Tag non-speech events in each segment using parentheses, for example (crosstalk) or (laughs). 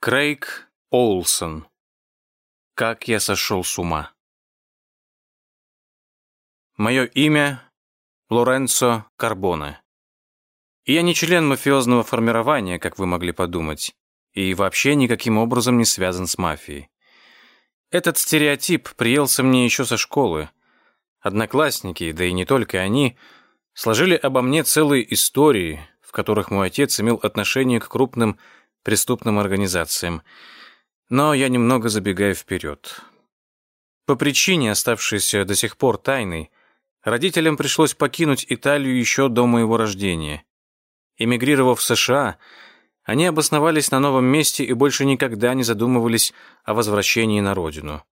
Крейг Олсон. Как я сошел с ума. Мое имя Лоренцо Карбоне. Я не член мафиозного формирования, как вы могли подумать, и вообще никаким образом не связан с мафией. Этот стереотип приелся мне еще со школы. Одноклассники, да и не только они, сложили обо мне целые истории, в которых мой отец имел отношение к крупным преступным организациям. Но я немного забегаю вперед. По причине, оставшейся до сих пор тайной, родителям пришлось покинуть Италию еще до моего рождения. Эмигрировав в США, они обосновались на новом месте и больше никогда не задумывались о возвращении на родину.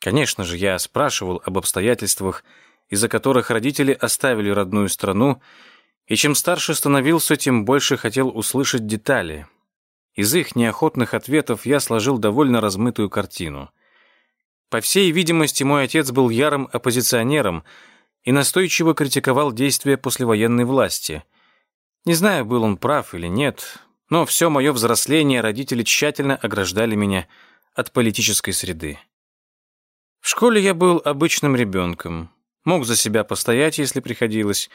Конечно же, я спрашивал об обстоятельствах, из-за которых родители оставили родную страну, и чем старше становился, тем больше хотел услышать детали, из их неохотных ответов я сложил довольно размытую картину. По всей видимости, мой отец был ярым оппозиционером и настойчиво критиковал действия послевоенной власти. Не знаю, был он прав или нет, но все мое взросление родители тщательно ограждали меня от политической среды. В школе я был обычным ребенком, мог за себя постоять, если приходилось,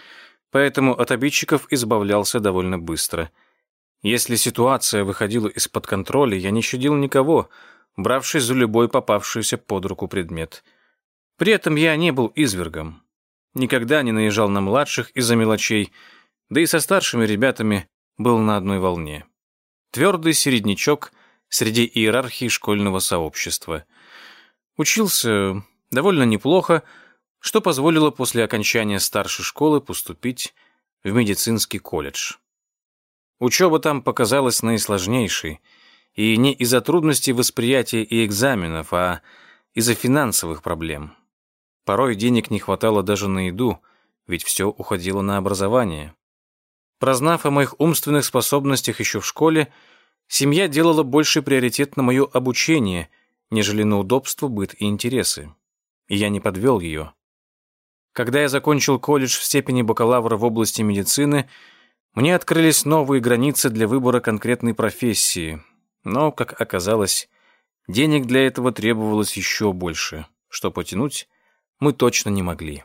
поэтому от обидчиков избавлялся довольно быстро – если ситуация выходила из-под контроля, я не щадил никого, бравшись за любой попавшийся под руку предмет. При этом я не был извергом. Никогда не наезжал на младших из-за мелочей, да и со старшими ребятами был на одной волне. Твердый середнячок среди иерархии школьного сообщества. Учился довольно неплохо, что позволило после окончания старшей школы поступить в медицинский колледж. Учеба там показалась наисложнейшей, и не из-за трудностей восприятия и экзаменов, а из-за финансовых проблем. Порой денег не хватало даже на еду, ведь все уходило на образование. Прознав о моих умственных способностях еще в школе, семья делала больший приоритет на мое обучение, нежели на удобство, быт и интересы. И я не подвел ее. Когда я закончил колледж в степени бакалавра в области медицины – мне открылись новые границы для выбора конкретной профессии, но, как оказалось, денег для этого требовалось еще больше, что потянуть мы точно не могли.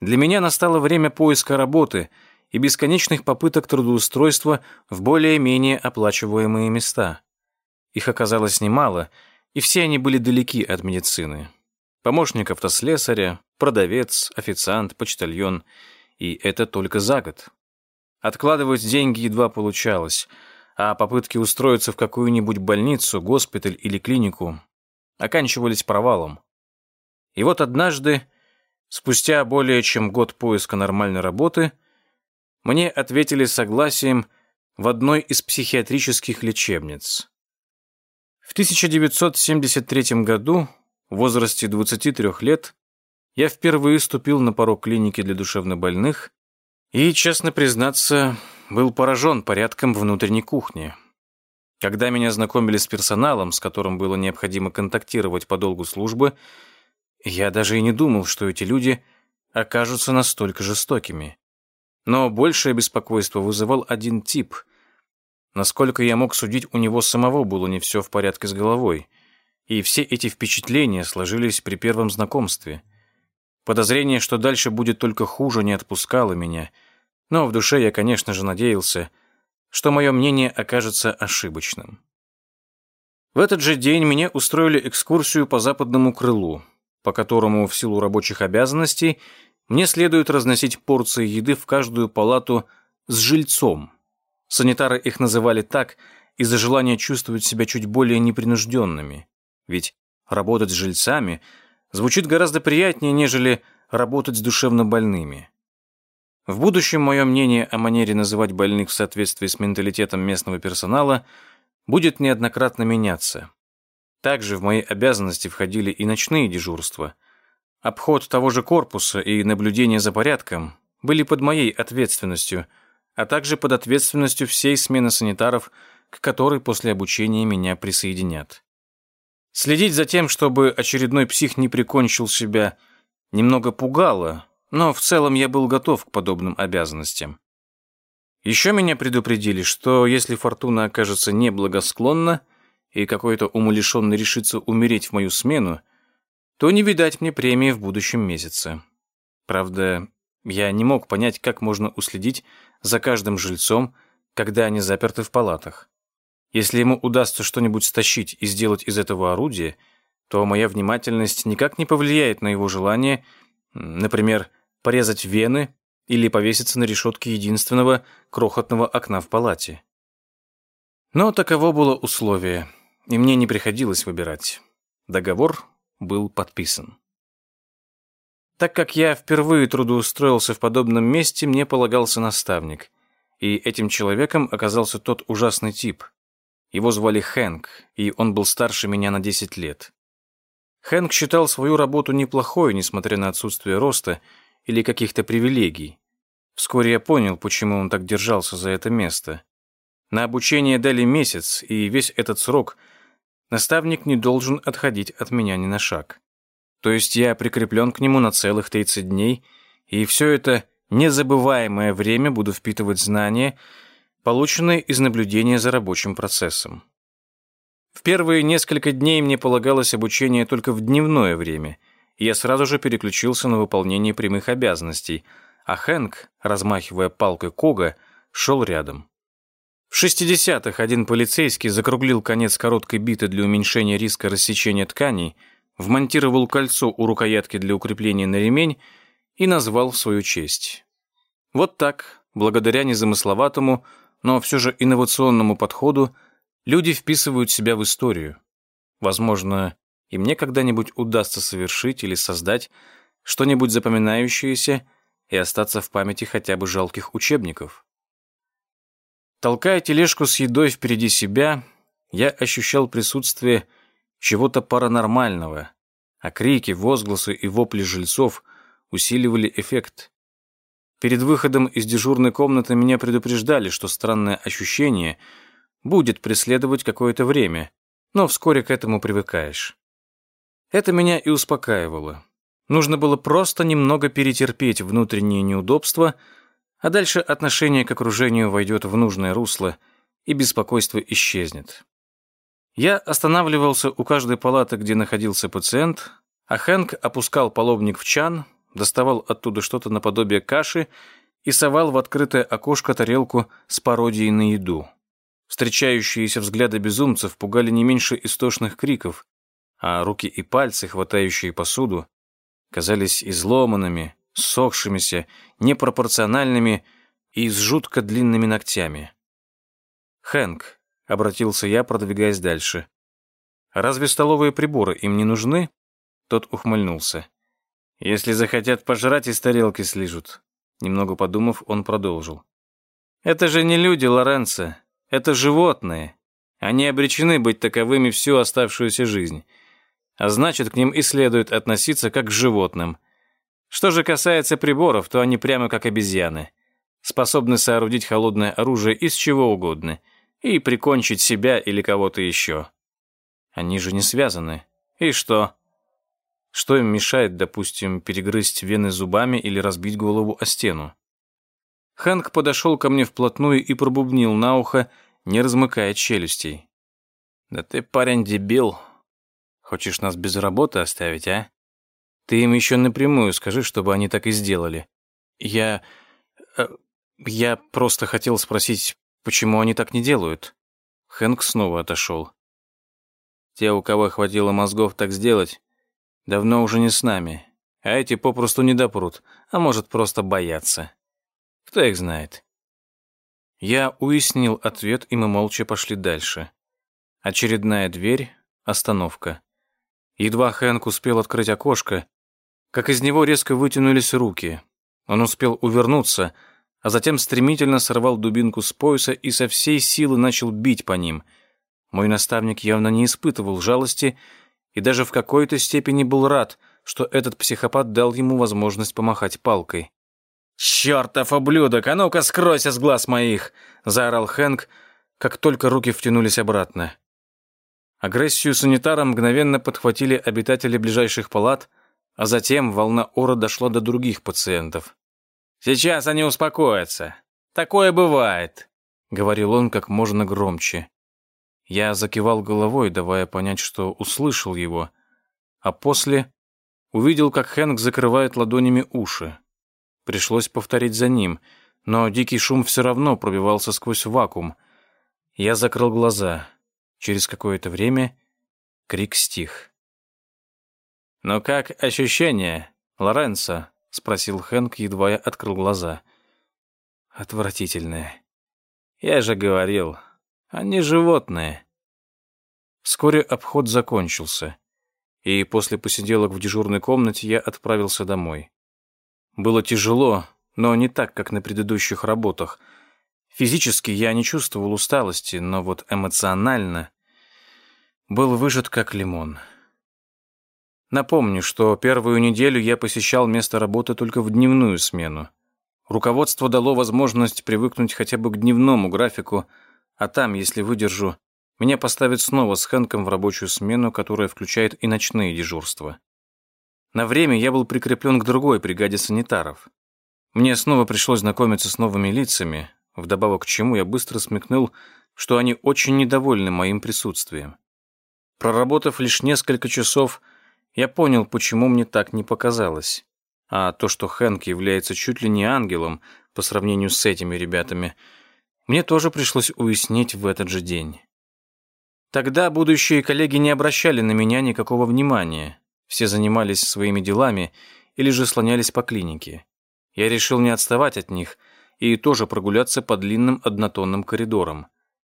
Для меня настало время поиска работы и бесконечных попыток трудоустройства в более-менее оплачиваемые места. Их оказалось немало, и все они были далеки от медицины. Помощник автослесаря, продавец, официант, почтальон. И это только за год. Откладывать деньги едва получалось, а попытки устроиться в какую-нибудь больницу, госпиталь или клинику оканчивались провалом. И вот однажды, спустя более чем год поиска нормальной работы, мне ответили согласием в одной из психиатрических лечебниц. В 1973 году, в возрасте 23 лет, я впервые ступил на порог клиники для душевнобольных и, честно признаться, был поражен порядком внутренней кухни. Когда меня знакомили с персоналом, с которым было необходимо контактировать по долгу службы, я даже и не думал, что эти люди окажутся настолько жестокими. Но большее беспокойство вызывал один тип. Насколько я мог судить, у него самого было не все в порядке с головой. И все эти впечатления сложились при первом знакомстве. Подозрение, что дальше будет только хуже, не отпускало меня — но в душе я, конечно же, надеялся, что мое мнение окажется ошибочным. В этот же день мне устроили экскурсию по западному крылу, по которому в силу рабочих обязанностей мне следует разносить порции еды в каждую палату с жильцом. Санитары их называли так из-за желания чувствовать себя чуть более непринужденными. Ведь работать с жильцами звучит гораздо приятнее, нежели работать с душевно больными. В будущем мое мнение о манере называть больных в соответствии с менталитетом местного персонала будет неоднократно меняться. Также в мои обязанности входили и ночные дежурства. Обход того же корпуса и наблюдение за порядком были под моей ответственностью, а также под ответственностью всей смены санитаров, к которой после обучения меня присоединят. Следить за тем, чтобы очередной псих не прикончил себя, немного пугало, но в целом я был готов к подобным обязанностям. Еще меня предупредили, что если фортуна окажется неблагосклонна и какой-то умалишенный решится умереть в мою смену, то не видать мне премии в будущем месяце. Правда, я не мог понять, как можно уследить за каждым жильцом, когда они заперты в палатах. Если ему удастся что-нибудь стащить и сделать из этого орудие, то моя внимательность никак не повлияет на его желание, например, порезать вены или повеситься на решетке единственного крохотного окна в палате. Но таково было условие, и мне не приходилось выбирать. Договор был подписан. Так как я впервые трудоустроился в подобном месте, мне полагался наставник, и этим человеком оказался тот ужасный тип. Его звали Хэнк, и он был старше меня на 10 лет. Хэнк считал свою работу неплохой, несмотря на отсутствие роста или каких-то привилегий. Вскоре я понял, почему он так держался за это место. На обучение дали месяц, и весь этот срок наставник не должен отходить от меня ни на шаг. То есть я прикреплен к нему на целых 30 дней, и все это незабываемое время буду впитывать знания, полученные из наблюдения за рабочим процессом. В первые несколько дней мне полагалось обучение только в дневное время, и я сразу же переключился на выполнение прямых обязанностей, а Хэнк, размахивая палкой Кога, шел рядом. В 60-х один полицейский закруглил конец короткой биты для уменьшения риска рассечения тканей, вмонтировал кольцо у рукоятки для укрепления на ремень и назвал в свою честь. Вот так, благодаря незамысловатому, но все же инновационному подходу люди вписывают себя в историю. Возможно, и мне когда-нибудь удастся совершить или создать что-нибудь запоминающееся и остаться в памяти хотя бы жалких учебников. Толкая тележку с едой впереди себя, я ощущал присутствие чего-то паранормального, а крики, возгласы и вопли жильцов усиливали эффект. Перед выходом из дежурной комнаты меня предупреждали, что странное ощущение будет преследовать какое-то время, но вскоре к этому привыкаешь. Это меня и успокаивало. Нужно было просто немного перетерпеть внутренние неудобства, а дальше отношение к окружению войдет в нужное русло, и беспокойство исчезнет. Я останавливался у каждой палаты, где находился пациент, а Хэнк опускал половник в чан, доставал оттуда что-то наподобие каши и совал в открытое окошко тарелку с пародией на еду. Встречающиеся взгляды безумцев пугали не меньше истошных криков, а руки и пальцы, хватающие посуду, казались изломанными, сохшимися, непропорциональными и с жутко длинными ногтями. «Хэнк», — обратился я, продвигаясь дальше, — «разве столовые приборы им не нужны?» Тот ухмыльнулся. Если захотят пожрать, из тарелки слижут. Немного подумав, он продолжил. Это же не люди, Лоренцо. Это животные. Они обречены быть таковыми всю оставшуюся жизнь. А значит, к ним и следует относиться как к животным. Что же касается приборов, то они прямо как обезьяны. Способны соорудить холодное оружие из чего угодно и прикончить себя или кого-то еще. Они же не связаны. И что? Что им мешает, допустим, перегрызть вены зубами или разбить голову о стену? Хэнк подошел ко мне вплотную и пробубнил на ухо, не размыкая челюстей. «Да ты, парень, дебил. Хочешь нас без работы оставить, а? Ты им еще напрямую скажи, чтобы они так и сделали. Я... Э, я просто хотел спросить, почему они так не делают?» Хэнк снова отошел. «Те, у кого хватило мозгов так сделать, Давно уже не с нами. А эти попросту не допрут, а может, просто боятся. Кто их знает? Я уяснил ответ, и мы молча пошли дальше. Очередная дверь, остановка. Едва Хэнк успел открыть окошко, как из него резко вытянулись руки. Он успел увернуться, а затем стремительно сорвал дубинку с пояса и со всей силы начал бить по ним. Мой наставник явно не испытывал жалости и даже в какой-то степени был рад, что этот психопат дал ему возможность помахать палкой. «Чёртов ублюдок! А ну-ка скройся с глаз моих!» — заорал Хэнк, как только руки втянулись обратно. Агрессию санитара мгновенно подхватили обитатели ближайших палат, а затем волна ора дошла до других пациентов. «Сейчас они успокоятся. Такое бывает», — говорил он как можно громче. Я закивал головой, давая понять, что услышал его, а после увидел, как Хэнк закрывает ладонями уши. Пришлось повторить за ним, но дикий шум все равно пробивался сквозь вакуум. Я закрыл глаза. Через какое-то время крик стих. «Ну как ощущение, Лоренцо?» — спросил Хэнк, едва я открыл глаза. «Отвратительное. Я же говорил, они животные». Вскоре обход закончился, и после посиделок в дежурной комнате я отправился домой. Было тяжело, но не так, как на предыдущих работах. Физически я не чувствовал усталости, но вот эмоционально был выжат как лимон. Напомню, что первую неделю я посещал место работы только в дневную смену. Руководство дало возможность привыкнуть хотя бы к дневному графику, а там, если выдержу, меня поставят снова с Хэнком в рабочую смену, которая включает и ночные дежурства. На время я был прикреплен к другой бригаде санитаров. Мне снова пришлось знакомиться с новыми лицами, вдобавок к чему я быстро смекнул, что они очень недовольны моим присутствием. Проработав лишь несколько часов, я понял, почему мне так не показалось. А то, что Хэнк является чуть ли не ангелом по сравнению с этими ребятами, мне тоже пришлось уяснить в этот же день. Тогда будущие коллеги не обращали на меня никакого внимания. Все занимались своими делами или же слонялись по клинике. Я решил не отставать от них и тоже прогуляться по длинным однотонным коридорам.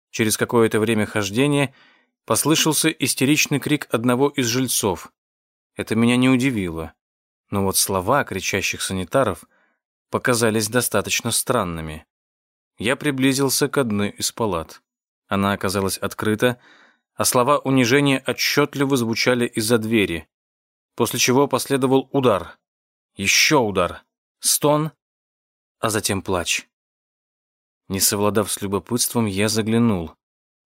Через какое-то время хождения послышался истеричный крик одного из жильцов. Это меня не удивило. Но вот слова кричащих санитаров показались достаточно странными. Я приблизился к одной из палат. Она оказалась открыта, а слова унижения отчетливо звучали из-за двери, после чего последовал удар. Еще удар. Стон, а затем плач. Не совладав с любопытством, я заглянул.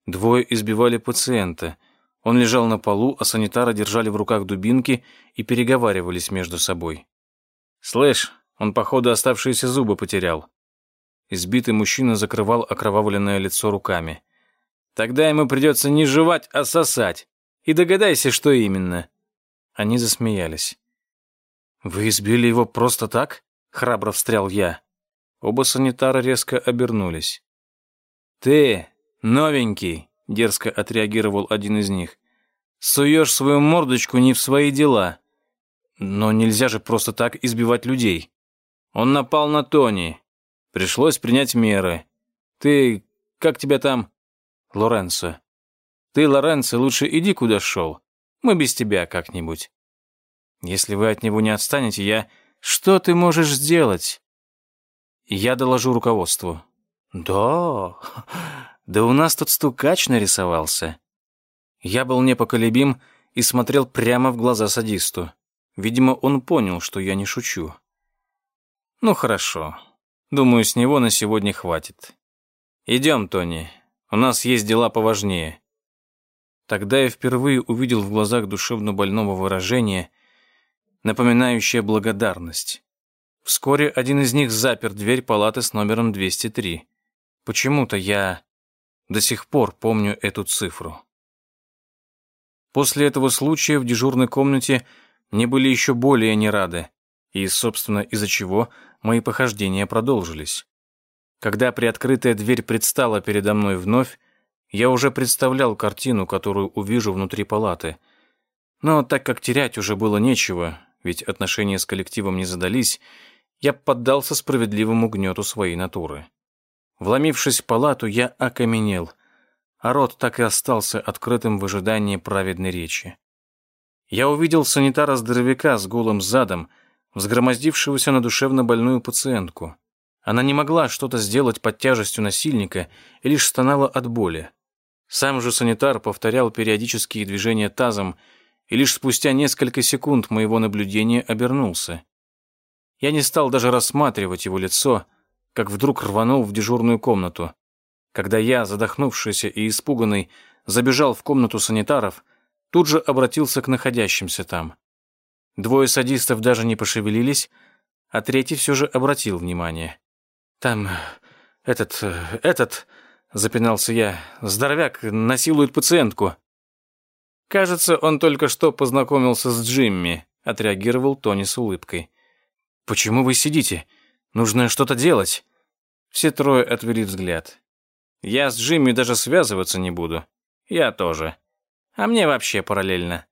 Двое избивали пациента. Он лежал на полу, а санитары держали в руках дубинки и переговаривались между собой. «Слышь, он, походу, оставшиеся зубы потерял». Избитый мужчина закрывал окровавленное лицо руками. «Тогда ему придется не жевать, а сосать. И догадайся, что именно». Они засмеялись. «Вы избили его просто так?» — храбро встрял я. Оба санитара резко обернулись. «Ты, новенький, — дерзко отреагировал один из них. «Суешь свою мордочку не в свои дела. Но нельзя же просто так избивать людей. Он напал на Тони. Пришлось принять меры. Ты... как тебя там?» «Лоренцо». «Ты, Лоренцо, лучше иди, куда шел. Мы без тебя как-нибудь. Если вы от него не отстанете, я... Что ты можешь сделать?» «Я доложу руководству». «Да, да у нас тут стукач нарисовался. Я был непоколебим и смотрел прямо в глаза садисту. Видимо, он понял, что я не шучу. Ну хорошо. Думаю, с него на сегодня хватит. Идем, Тони. У нас есть дела поважнее. Тогда я впервые увидел в глазах душевно больного выражение, напоминающее благодарность. Вскоре один из них запер дверь палаты с номером 203. Почему-то я до сих пор помню эту цифру. После этого случая в дежурной комнате мне были еще более не рады, и, собственно, из-за чего мои похождения продолжились. Когда приоткрытая дверь предстала передо мной вновь, я уже представлял картину, которую увижу внутри палаты. Но так как терять уже было нечего, ведь отношения с коллективом не задались, я поддался справедливому гнету своей натуры. Вломившись в палату, я окаменел, а рот так и остался открытым в ожидании праведной речи. Я увидел санитара-здоровяка с голым задом, взгромоздившегося на душевно больную пациентку. Она не могла что-то сделать под тяжестью насильника и лишь стонала от боли. Сам же санитар повторял периодические движения тазом, и лишь спустя несколько секунд моего наблюдения обернулся. Я не стал даже рассматривать его лицо, как вдруг рванул в дежурную комнату. Когда я, задохнувшийся и испуганный, забежал в комнату санитаров, тут же обратился к находящимся там. Двое садистов даже не пошевелились, а третий все же обратил внимание. «Там «Этот... этот...» — запинался я. «Здоровяк насилует пациентку». «Кажется, он только что познакомился с Джимми», — отреагировал Тони с улыбкой. «Почему вы сидите? Нужно что-то делать». Все трое отвели взгляд. «Я с Джимми даже связываться не буду. Я тоже. А мне вообще параллельно».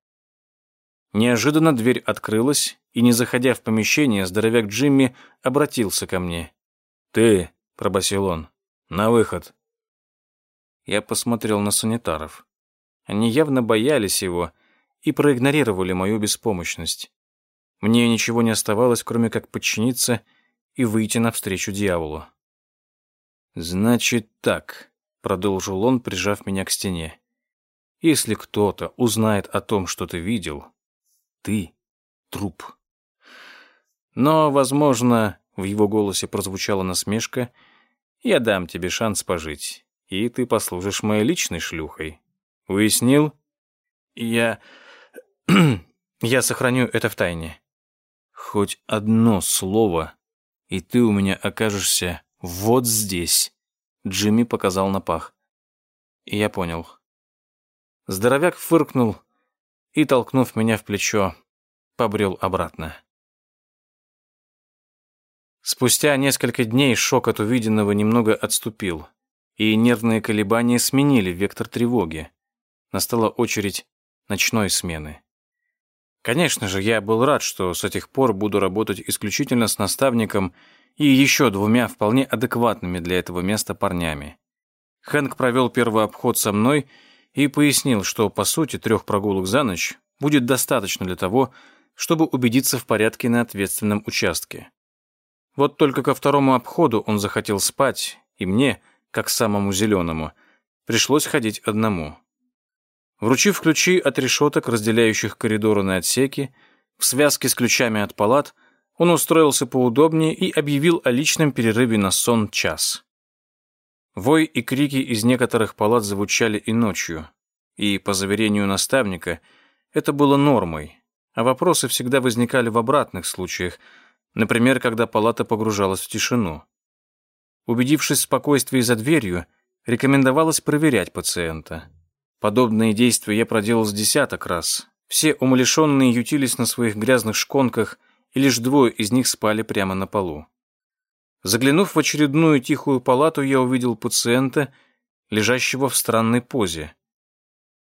Неожиданно дверь открылась, и, не заходя в помещение, здоровяк Джимми обратился ко мне. «Ты», — пробасил он, — «на выход». Я посмотрел на санитаров. Они явно боялись его и проигнорировали мою беспомощность. Мне ничего не оставалось, кроме как подчиниться и выйти навстречу дьяволу. «Значит так», — продолжил он, прижав меня к стене. «Если кто-то узнает о том, что ты видел, ты — труп». Но, возможно, в его голосе прозвучала насмешка, я дам тебе шанс пожить, и ты послужишь моей личной шлюхой. Уяснил? Я... (clears throat) я сохраню это в тайне. Хоть одно слово, и ты у меня окажешься вот здесь. Джимми показал на пах. И я понял. Здоровяк фыркнул и, толкнув меня в плечо, побрел обратно. Спустя несколько дней шок от увиденного немного отступил, и нервные колебания сменили вектор тревоги. Настала очередь ночной смены. Конечно же, я был рад, что с этих пор буду работать исключительно с наставником и еще двумя вполне адекватными для этого места парнями. Хэнк провел первый обход со мной и пояснил, что, по сути, трех прогулок за ночь будет достаточно для того, чтобы убедиться в порядке на ответственном участке. Вот только ко второму обходу он захотел спать, и мне, как самому зеленому, пришлось ходить одному. Вручив ключи от решеток, разделяющих коридоры на отсеки, в связке с ключами от палат, он устроился поудобнее и объявил о личном перерыве на сон час. Вой и крики из некоторых палат звучали и ночью, и, по заверению наставника, это было нормой, а вопросы всегда возникали в обратных случаях – Например, когда палата погружалась в тишину. Убедившись в спокойствии за дверью, рекомендовалось проверять пациента. Подобные действия я проделал с десяток раз. Все умалишенные ютились на своих грязных шконках, и лишь двое из них спали прямо на полу. Заглянув в очередную тихую палату, я увидел пациента, лежащего в странной позе.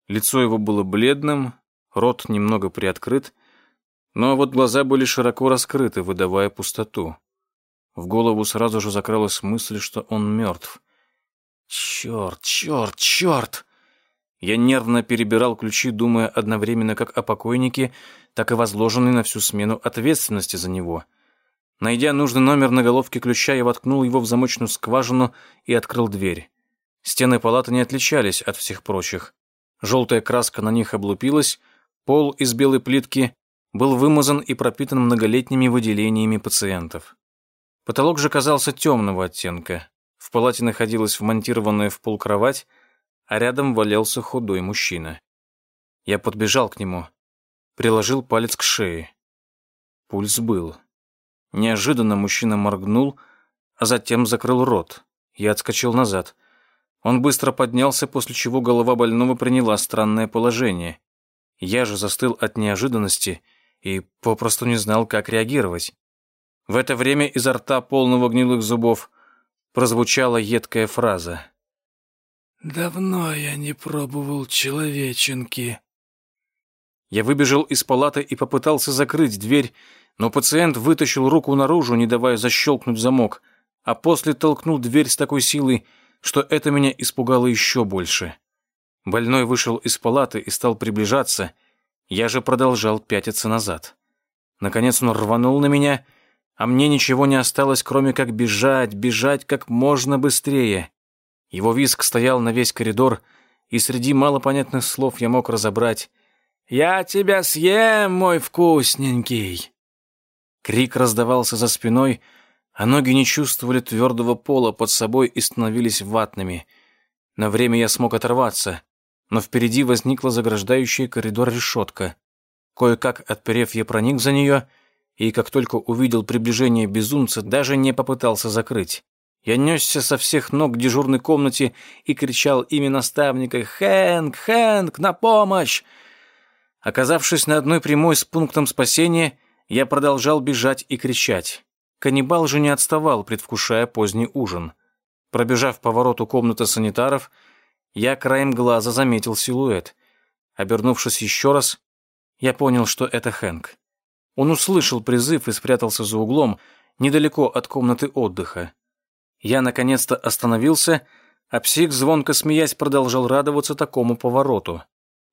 Лицо его было бледным, рот немного приоткрыт, но вот глаза были широко раскрыты, выдавая пустоту. В голову сразу же закралась мысль, что он мертв. Черт, черт, черт! Я нервно перебирал ключи, думая одновременно как о покойнике, так и возложенной на всю смену ответственности за него. Найдя нужный номер на головке ключа, я воткнул его в замочную скважину и открыл дверь. Стены палаты не отличались от всех прочих. Желтая краска на них облупилась, пол из белой плитки был вымазан и пропитан многолетними выделениями пациентов. Потолок же казался темного оттенка. В палате находилась вмонтированная в пол кровать, а рядом валялся худой мужчина. Я подбежал к нему, приложил палец к шее. Пульс был. Неожиданно мужчина моргнул, а затем закрыл рот. Я отскочил назад. Он быстро поднялся, после чего голова больного приняла странное положение. Я же застыл от неожиданности — и попросту не знал, как реагировать. В это время изо рта полного гнилых зубов прозвучала едкая фраза. «Давно я не пробовал человеченки». Я выбежал из палаты и попытался закрыть дверь, но пациент вытащил руку наружу, не давая защелкнуть замок, а после толкнул дверь с такой силой, что это меня испугало еще больше. Больной вышел из палаты и стал приближаться — я же продолжал пятиться назад. Наконец он рванул на меня, а мне ничего не осталось, кроме как бежать, бежать как можно быстрее. Его визг стоял на весь коридор, и среди малопонятных слов я мог разобрать «Я тебя съем, мой вкусненький!» Крик раздавался за спиной, а ноги не чувствовали твердого пола под собой и становились ватными. На время я смог оторваться, но впереди возникла заграждающая коридор решетка. Кое-как отперев, я проник за нее, и как только увидел приближение безумца, даже не попытался закрыть. Я несся со всех ног к дежурной комнате и кричал имя наставника «Хэнк! Хэнк! На помощь!». Оказавшись на одной прямой с пунктом спасения, я продолжал бежать и кричать. Каннибал же не отставал, предвкушая поздний ужин. Пробежав повороту комнаты санитаров, я краем глаза заметил силуэт. Обернувшись еще раз, я понял, что это Хэнк. Он услышал призыв и спрятался за углом, недалеко от комнаты отдыха. Я наконец-то остановился, а псих, звонко смеясь, продолжал радоваться такому повороту.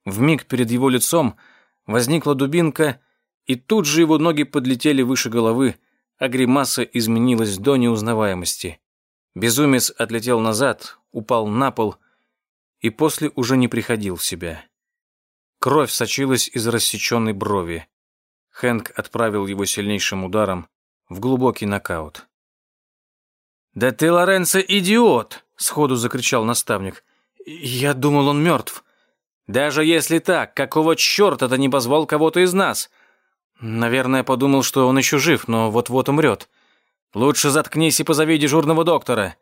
В миг перед его лицом возникла дубинка, и тут же его ноги подлетели выше головы, а гримаса изменилась до неузнаваемости. Безумец отлетел назад, упал на пол и после уже не приходил в себя. Кровь сочилась из рассеченной брови. Хэнк отправил его сильнейшим ударом в глубокий нокаут. «Да ты, Лоренцо, идиот!» — сходу закричал наставник. «Я думал, он мертв. Даже если так, какого черта ты не позвал кого-то из нас?» «Наверное, подумал, что он еще жив, но вот-вот умрет. Лучше заткнись и позови дежурного доктора.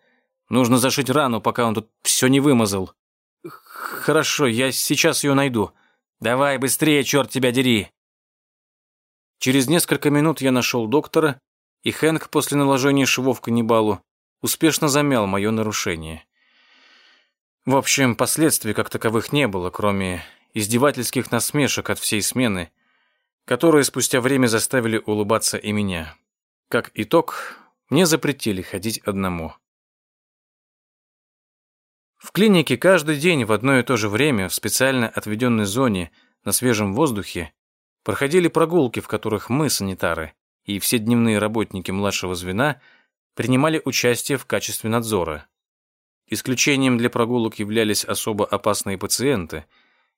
Нужно зашить рану, пока он тут все не вымазал». «Хорошо, я сейчас ее найду. Давай быстрее, черт тебя дери!» Через несколько минут я нашел доктора, и Хэнк после наложения швов каннибалу успешно замял мое нарушение. В общем, последствий как таковых не было, кроме издевательских насмешек от всей смены, которые спустя время заставили улыбаться и меня. Как итог, мне запретили ходить одному. В клинике каждый день в одно и то же время в специально отведенной зоне на свежем воздухе проходили прогулки, в которых мы, санитары, и все дневные работники младшего звена – принимали участие в качестве надзора. Исключением для прогулок являлись особо опасные пациенты.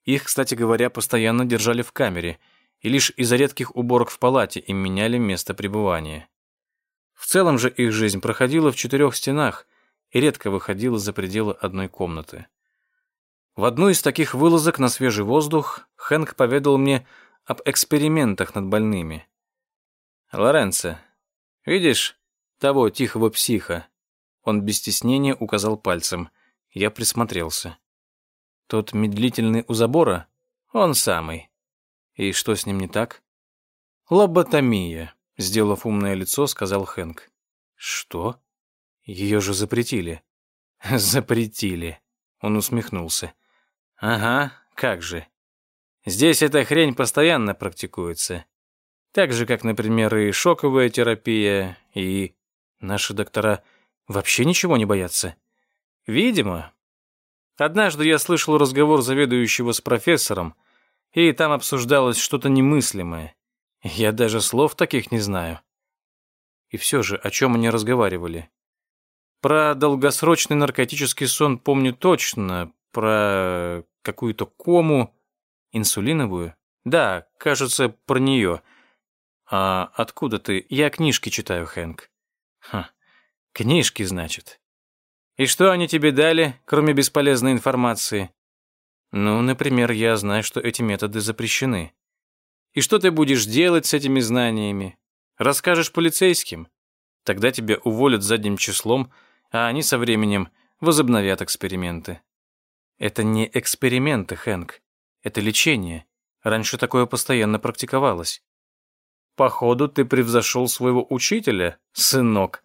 Их, кстати говоря, постоянно держали в камере, и лишь из-за редких уборок в палате им меняли место пребывания. В целом же их жизнь проходила в четырех стенах и редко выходила за пределы одной комнаты. В одну из таких вылазок на свежий воздух Хэнк поведал мне об экспериментах над больными. «Лоренцо, видишь, того тихого психа. Он без стеснения указал пальцем. Я присмотрелся. Тот медлительный у забора? Он самый. И что с ним не так? Лоботомия, сделав умное лицо, сказал Хэнк. Что? Ее же запретили. Запретили. Он усмехнулся. Ага, как же. Здесь эта хрень постоянно практикуется. Так же, как, например, и шоковая терапия, и Наши доктора вообще ничего не боятся. Видимо. Однажды я слышал разговор заведующего с профессором, и там обсуждалось что-то немыслимое. Я даже слов таких не знаю. И все же, о чем они разговаривали? Про долгосрочный наркотический сон помню точно, про какую-то кому, инсулиновую. Да, кажется, про нее. А откуда ты? Я книжки читаю, Хэнк. Ха, книжки, значит. И что они тебе дали, кроме бесполезной информации? Ну, например, я знаю, что эти методы запрещены. И что ты будешь делать с этими знаниями? Расскажешь полицейским? Тогда тебя уволят задним числом, а они со временем возобновят эксперименты. Это не эксперименты, Хэнк. Это лечение. Раньше такое постоянно практиковалось. Походу, ты превзошел своего учителя, сынок.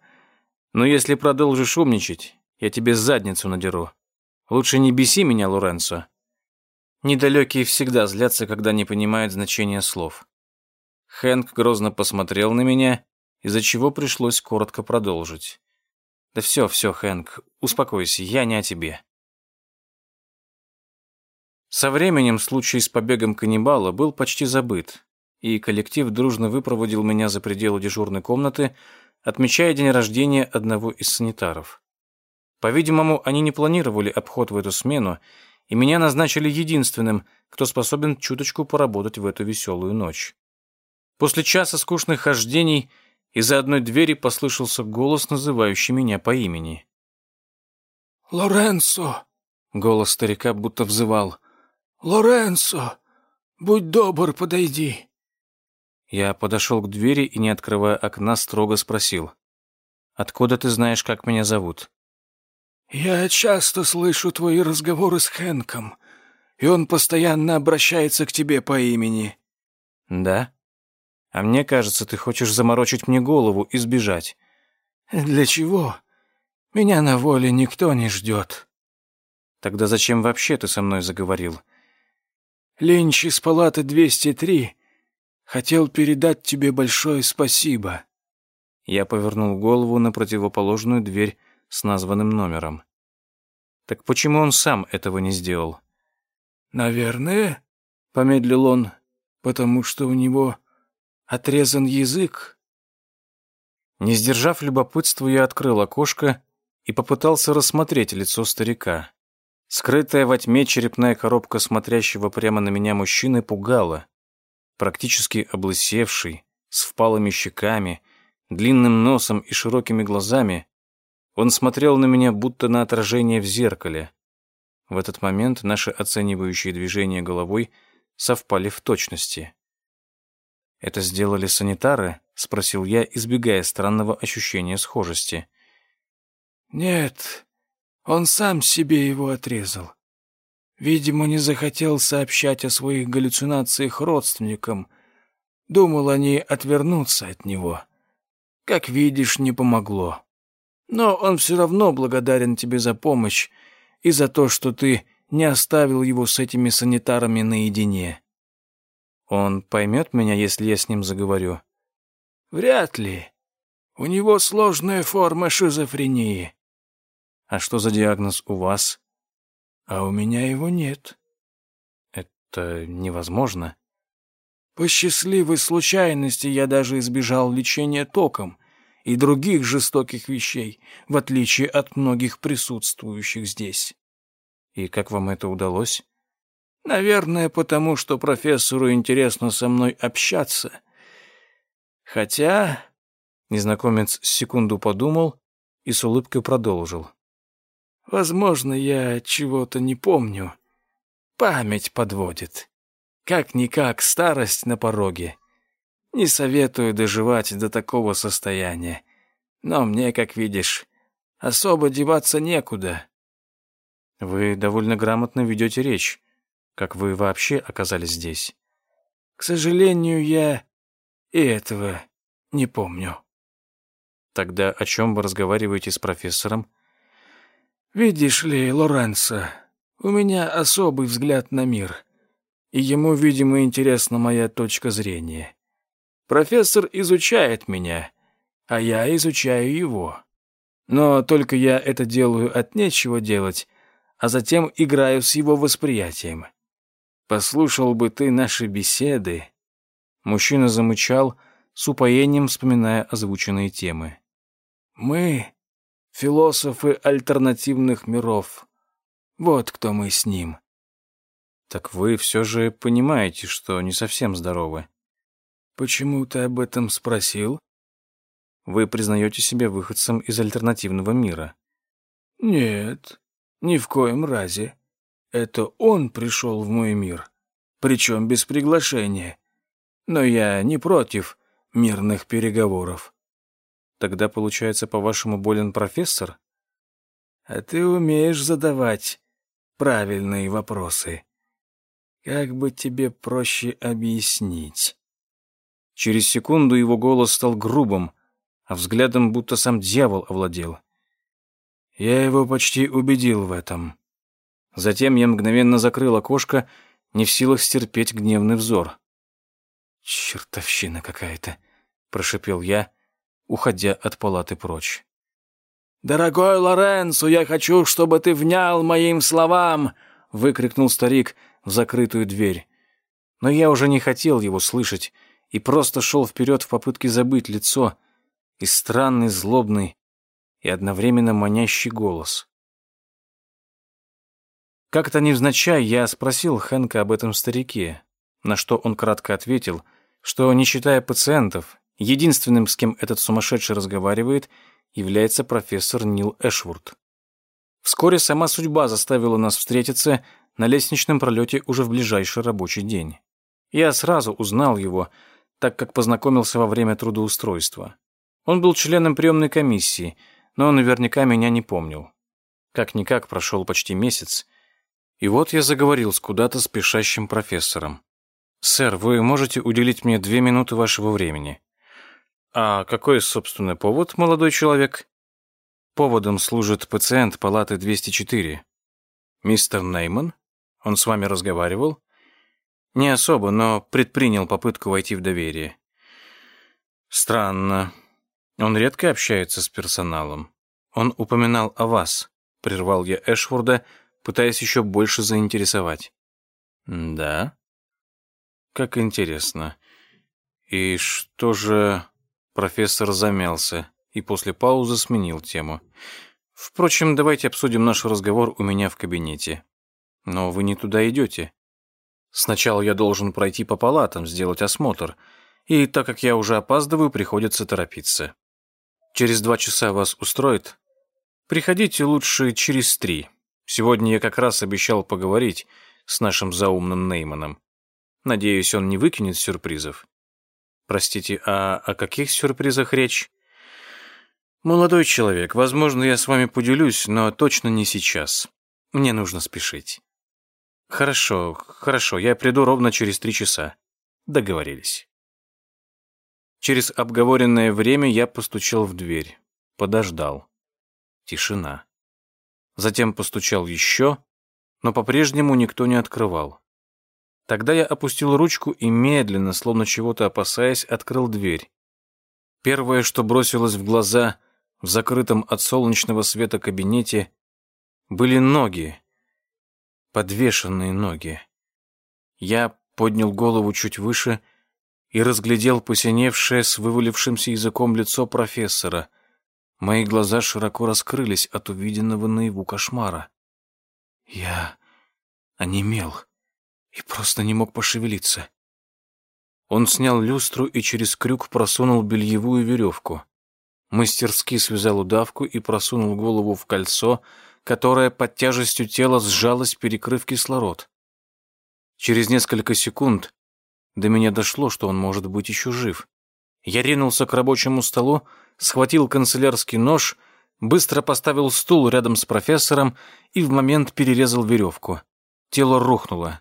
Но если продолжишь умничать, я тебе задницу надеру. Лучше не беси меня, Лоренцо. Недалекие всегда злятся, когда не понимают значения слов. Хэнк грозно посмотрел на меня, из-за чего пришлось коротко продолжить. «Да все, все, Хэнк, успокойся, я не о тебе». Со временем случай с побегом каннибала был почти забыт и коллектив дружно выпроводил меня за пределы дежурной комнаты, отмечая день рождения одного из санитаров. По-видимому, они не планировали обход в эту смену, и меня назначили единственным, кто способен чуточку поработать в эту веселую ночь. После часа скучных хождений из-за одной двери послышался голос, называющий меня по имени. «Лоренцо!» — голос старика будто взывал. «Лоренцо, будь добр, подойди!» Я подошел к двери и, не открывая окна, строго спросил. Откуда ты знаешь, как меня зовут?» «Я часто слышу твои разговоры с Хэнком, и он постоянно обращается к тебе по имени». «Да? А мне кажется, ты хочешь заморочить мне голову и сбежать». «Для чего? Меня на воле никто не ждет». «Тогда зачем вообще ты со мной заговорил?» «Линч из палаты 203 хотел передать тебе большое спасибо». Я повернул голову на противоположную дверь с названным номером. Так почему он сам этого не сделал? «Наверное», — помедлил он, — «потому что у него отрезан язык». Не сдержав любопытства, я открыл окошко и попытался рассмотреть лицо старика. Скрытая во тьме черепная коробка смотрящего прямо на меня мужчины пугала. Практически облысевший, с впалыми щеками, длинным носом и широкими глазами, он смотрел на меня, будто на отражение в зеркале. В этот момент наши оценивающие движения головой совпали в точности. «Это сделали санитары?» — спросил я, избегая странного ощущения схожести. «Нет, он сам себе его отрезал. Видимо, не захотел сообщать о своих галлюцинациях родственникам. Думал, они отвернутся от него. Как видишь, не помогло. Но он все равно благодарен тебе за помощь и за то, что ты не оставил его с этими санитарами наедине. Он поймет меня, если я с ним заговорю? Вряд ли. У него сложная форма шизофрении. А что за диагноз у вас? А у меня его нет. Это невозможно. По счастливой случайности я даже избежал лечения током и других жестоких вещей, в отличие от многих присутствующих здесь. И как вам это удалось? Наверное, потому что профессору интересно со мной общаться. Хотя... Незнакомец секунду подумал и с улыбкой продолжил. Возможно, я чего-то не помню. Память подводит. Как-никак старость на пороге. Не советую доживать до такого состояния. Но мне, как видишь, особо деваться некуда. Вы довольно грамотно ведете речь. Как вы вообще оказались здесь? К сожалению, я и этого не помню. Тогда о чем вы разговариваете с профессором? Видишь ли, Лоренцо, у меня особый взгляд на мир, и ему, видимо, интересна моя точка зрения. Профессор изучает меня, а я изучаю его. Но только я это делаю от нечего делать, а затем играю с его восприятием. Послушал бы ты наши беседы. Мужчина замычал, с упоением вспоминая озвученные темы. Мы — философы альтернативных миров. Вот кто мы с ним. Так вы все же понимаете, что не совсем здоровы. «Почему ты об этом спросил?» «Вы признаете себя выходцем из альтернативного мира?» «Нет, ни в коем разе. Это он пришел в мой мир, причем без приглашения. Но я не против мирных переговоров». «Тогда, получается, по-вашему, болен профессор?» «А ты умеешь задавать правильные вопросы. Как бы тебе проще объяснить?» Через секунду его голос стал грубым, а взглядом будто сам дьявол овладел. Я его почти убедил в этом. Затем я мгновенно закрыл окошко, не в силах стерпеть гневный взор. «Чертовщина какая-то», — прошипел я, уходя от палаты прочь. «Дорогой Лоренцо, я хочу, чтобы ты внял моим словам!» — выкрикнул старик в закрытую дверь. Но я уже не хотел его слышать, и просто шел вперед в попытке забыть лицо и странный, злобный и одновременно манящий голос. Как-то невзначай я спросил Хэнка об этом старике, на что он кратко ответил, что, не считая пациентов, единственным, с кем этот сумасшедший разговаривает, является профессор Нил Эшвуд. Вскоре сама судьба заставила нас встретиться на лестничном пролете уже в ближайший рабочий день. Я сразу узнал его, так как познакомился во время трудоустройства. Он был членом приемной комиссии, но наверняка меня не помнил. Как-никак прошел почти месяц, и вот я заговорил с куда-то спешащим профессором. «Сэр, вы можете уделить мне две минуты вашего времени?» «А какой, собственно, повод, молодой человек?» «Поводом служит пациент палаты 204». «Мистер Нейман? Он с вами разговаривал?» «Не особо, но предпринял попытку войти в доверие». «Странно. Он редко общается с персоналом. Он упоминал о вас», — прервал я Эшфорда, пытаясь еще больше заинтересовать. «Да? Как интересно. И что же...» Профессор замялся и после паузы сменил тему. «Впрочем, давайте обсудим наш разговор у меня в кабинете. Но вы не туда идете. Сначала я должен пройти по палатам, сделать осмотр, и так как я уже опаздываю, приходится торопиться. Через два часа вас устроит? Приходите лучше через три. Сегодня я как раз обещал поговорить с нашим заумным Нейманом. Надеюсь, он не выкинет сюрпризов. Простите, а о каких сюрпризах речь? Молодой человек, возможно, я с вами поделюсь, но точно не сейчас. Мне нужно спешить. Хорошо, хорошо, я приду ровно через три часа. Договорились. Через обговоренное время я постучал в дверь. Подождал. Тишина. Затем постучал еще, но по-прежнему никто не открывал. Тогда я опустил ручку и медленно, словно чего-то опасаясь, открыл дверь. Первое, что бросилось в глаза в закрытом от солнечного света кабинете, были ноги. Подвешенные ноги. Я поднял голову чуть выше и разглядел посиневшее с вывалившимся языком лицо профессора. Мои глаза широко раскрылись от увиденного наяву кошмара. Я онемел и просто не мог пошевелиться. Он снял люстру и через крюк просунул бельевую веревку. Мастерски связал удавку и просунул голову в кольцо, которое под тяжестью тела сжалось, перекрыв кислород. Через несколько секунд до меня дошло, что он может быть еще жив. Я ринулся к рабочему столу, схватил канцелярский нож, быстро поставил стул рядом с профессором и в момент перерезал веревку. Тело рухнуло.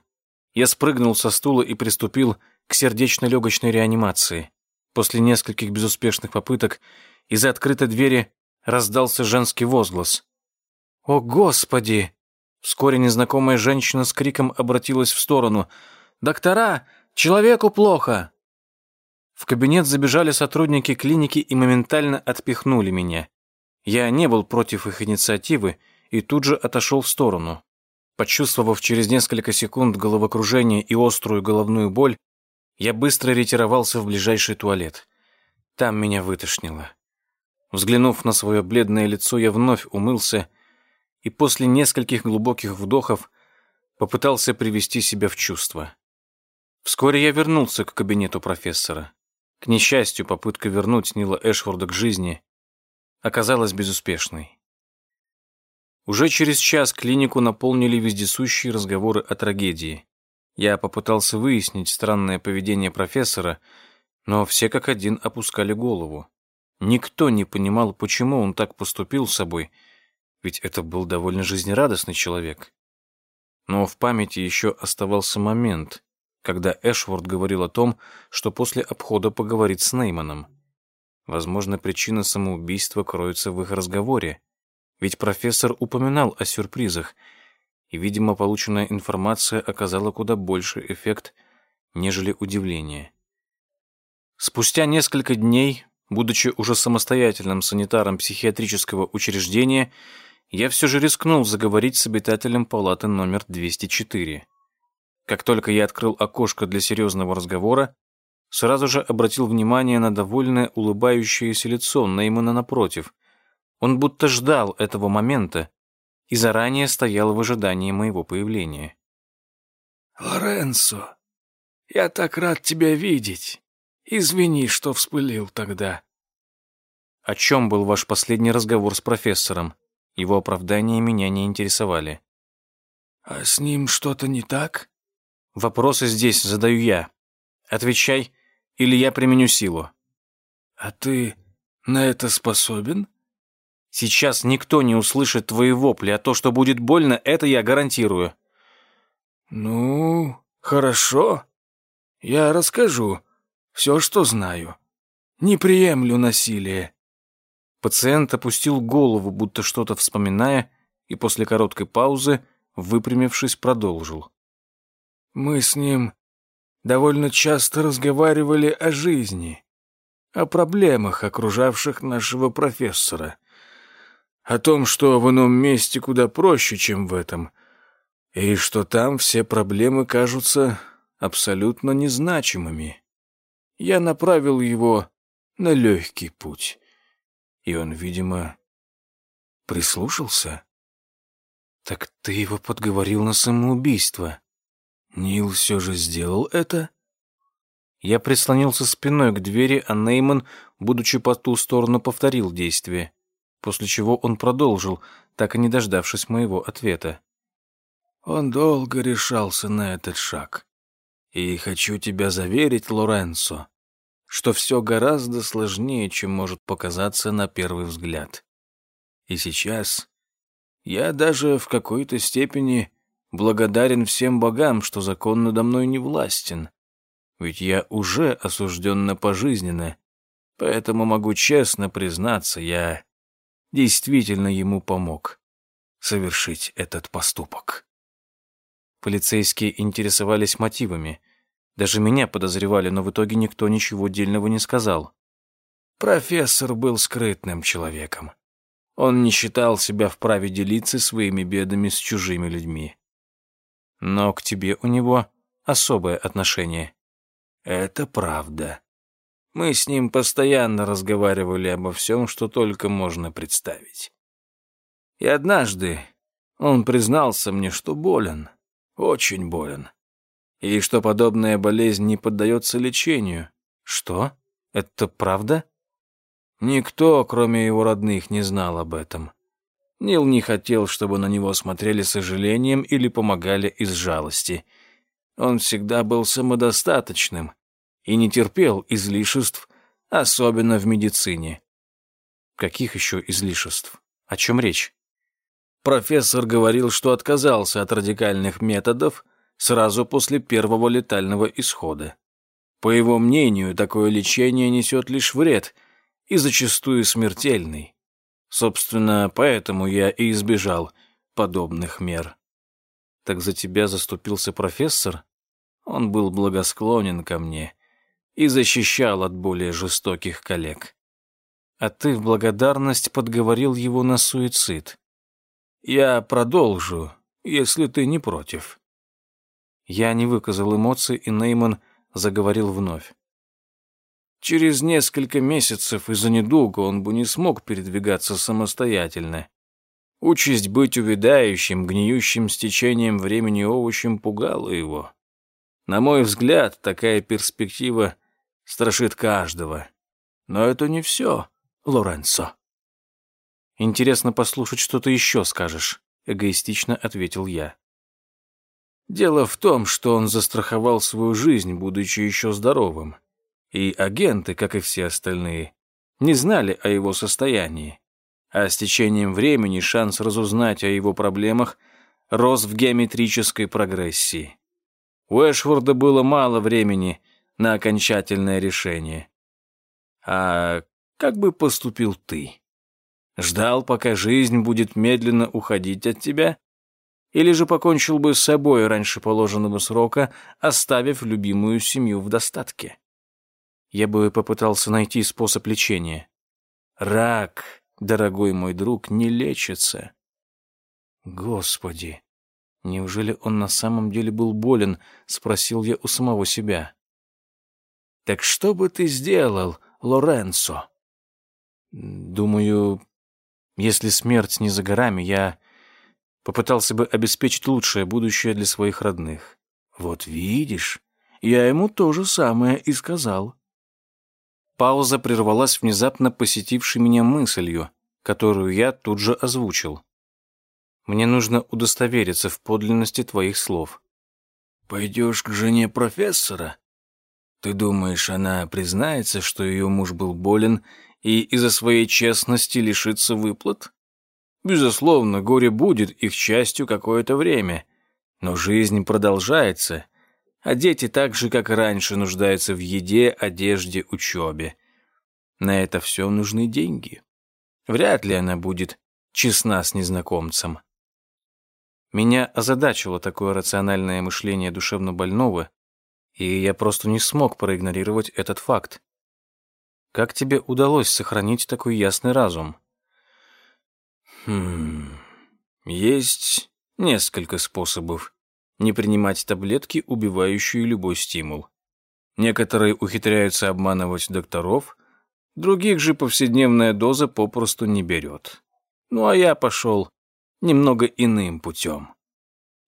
Я спрыгнул со стула и приступил к сердечно-легочной реанимации. После нескольких безуспешных попыток из-за открытой двери раздался женский возглас. «О, Господи!» Вскоре незнакомая женщина с криком обратилась в сторону. «Доктора! Человеку плохо!» В кабинет забежали сотрудники клиники и моментально отпихнули меня. Я не был против их инициативы и тут же отошел в сторону. Почувствовав через несколько секунд головокружение и острую головную боль, я быстро ретировался в ближайший туалет. Там меня вытошнило. Взглянув на свое бледное лицо, я вновь умылся и после нескольких глубоких вдохов попытался привести себя в чувство. Вскоре я вернулся к кабинету профессора. К несчастью, попытка вернуть Нила Эшфорда к жизни оказалась безуспешной. Уже через час клинику наполнили вездесущие разговоры о трагедии. Я попытался выяснить странное поведение профессора, но все как один опускали голову. Никто не понимал, почему он так поступил с собой, ведь это был довольно жизнерадостный человек. Но в памяти еще оставался момент, когда Эшворд говорил о том, что после обхода поговорит с Нейманом. Возможно, причина самоубийства кроется в их разговоре. Ведь профессор упоминал о сюрпризах, и, видимо, полученная информация оказала куда больше эффект, нежели удивление. Спустя несколько дней, будучи уже самостоятельным санитаром психиатрического учреждения, я все же рискнул заговорить с обитателем палаты номер 204. Как только я открыл окошко для серьезного разговора, сразу же обратил внимание на довольное улыбающееся лицо Неймана напротив — он будто ждал этого момента и заранее стоял в ожидании моего появления. «Лоренцо, я так рад тебя видеть. Извини, что вспылил тогда». «О чем был ваш последний разговор с профессором? Его оправдания меня не интересовали». «А с ним что-то не так?» «Вопросы здесь задаю я. Отвечай, или я применю силу». «А ты на это способен?» «Сейчас никто не услышит твои вопли, а то, что будет больно, это я гарантирую». «Ну, хорошо. Я расскажу все, что знаю. Не приемлю насилие». Пациент опустил голову, будто что-то вспоминая, и после короткой паузы, выпрямившись, продолжил. «Мы с ним довольно часто разговаривали о жизни, о проблемах, окружавших нашего профессора, о том, что в ином месте куда проще, чем в этом, и что там все проблемы кажутся абсолютно незначимыми. Я направил его на легкий путь, и он, видимо, прислушался. «Так ты его подговорил на самоубийство?» Нил все же сделал это? Я прислонился спиной к двери, а Нейман, будучи по ту сторону, повторил действие, после чего он продолжил, так и не дождавшись моего ответа. Он долго решался на этот шаг. И хочу тебя заверить, Лоренцо, что все гораздо сложнее, чем может показаться на первый взгляд. И сейчас я даже в какой-то степени благодарен всем богам, что закон надо мной не властен. Ведь я уже осужден на пожизненно, поэтому могу честно признаться, я действительно ему помог совершить этот поступок. Полицейские интересовались мотивами. Даже меня подозревали, но в итоге никто ничего дельного не сказал. Профессор был скрытным человеком. Он не считал себя вправе делиться своими бедами с чужими людьми. Но к тебе у него особое отношение. Это правда. Мы с ним постоянно разговаривали обо всем, что только можно представить. И однажды он признался мне, что болен, очень болен, и что подобная болезнь не поддается лечению. Что? Это правда? Никто, кроме его родных, не знал об этом. Нил не хотел, чтобы на него смотрели с сожалением или помогали из жалости. Он всегда был самодостаточным и не терпел излишеств, особенно в медицине. Каких еще излишеств? О чем речь? Профессор говорил, что отказался от радикальных методов сразу после первого летального исхода. По его мнению, такое лечение несет лишь вред и зачастую смертельный. Собственно, поэтому я и избежал подобных мер. Так за тебя заступился профессор? Он был благосклонен ко мне и защищал от более жестоких коллег. А ты в благодарность подговорил его на суицид. Я продолжу, если ты не против. Я не выказал эмоций, и Нейман заговорил вновь. Через несколько месяцев из-за недуга он бы не смог передвигаться самостоятельно. Участь быть увядающим, гниющим с течением времени овощем пугала его. На мой взгляд, такая перспектива страшит каждого. Но это не все, Лоренцо. Интересно послушать, что ты еще скажешь, эгоистично ответил я. Дело в том, что он застраховал свою жизнь, будучи еще здоровым и агенты, как и все остальные, не знали о его состоянии. А с течением времени шанс разузнать о его проблемах рос в геометрической прогрессии. У Эшворда было мало времени на окончательное решение. А как бы поступил ты? Ждал, пока жизнь будет медленно уходить от тебя? Или же покончил бы с собой раньше положенного срока, оставив любимую семью в достатке? я бы попытался найти способ лечения. Рак, дорогой мой друг, не лечится. Господи, неужели он на самом деле был болен, спросил я у самого себя. Так что бы ты сделал, Лоренцо? Думаю, если смерть не за горами, я попытался бы обеспечить лучшее будущее для своих родных. Вот видишь, я ему то же самое и сказал. Пауза прервалась внезапно посетившей меня мыслью, которую я тут же озвучил. Мне нужно удостовериться в подлинности твоих слов. Пойдешь к жене профессора? Ты думаешь, она признается, что ее муж был болен и из-за своей честности лишиться выплат? Безусловно, горе будет их частью какое-то время, но жизнь продолжается, а дети так же, как раньше, нуждаются в еде, одежде, учебе. На это все нужны деньги. Вряд ли она будет честна с незнакомцем. Меня озадачило такое рациональное мышление душевнобольного, и я просто не смог проигнорировать этот факт. Как тебе удалось сохранить такой ясный разум? Хм, есть несколько способов не принимать таблетки, убивающие любой стимул. Некоторые ухитряются обманывать докторов, других же повседневная доза попросту не берет. Ну а я пошел немного иным путем.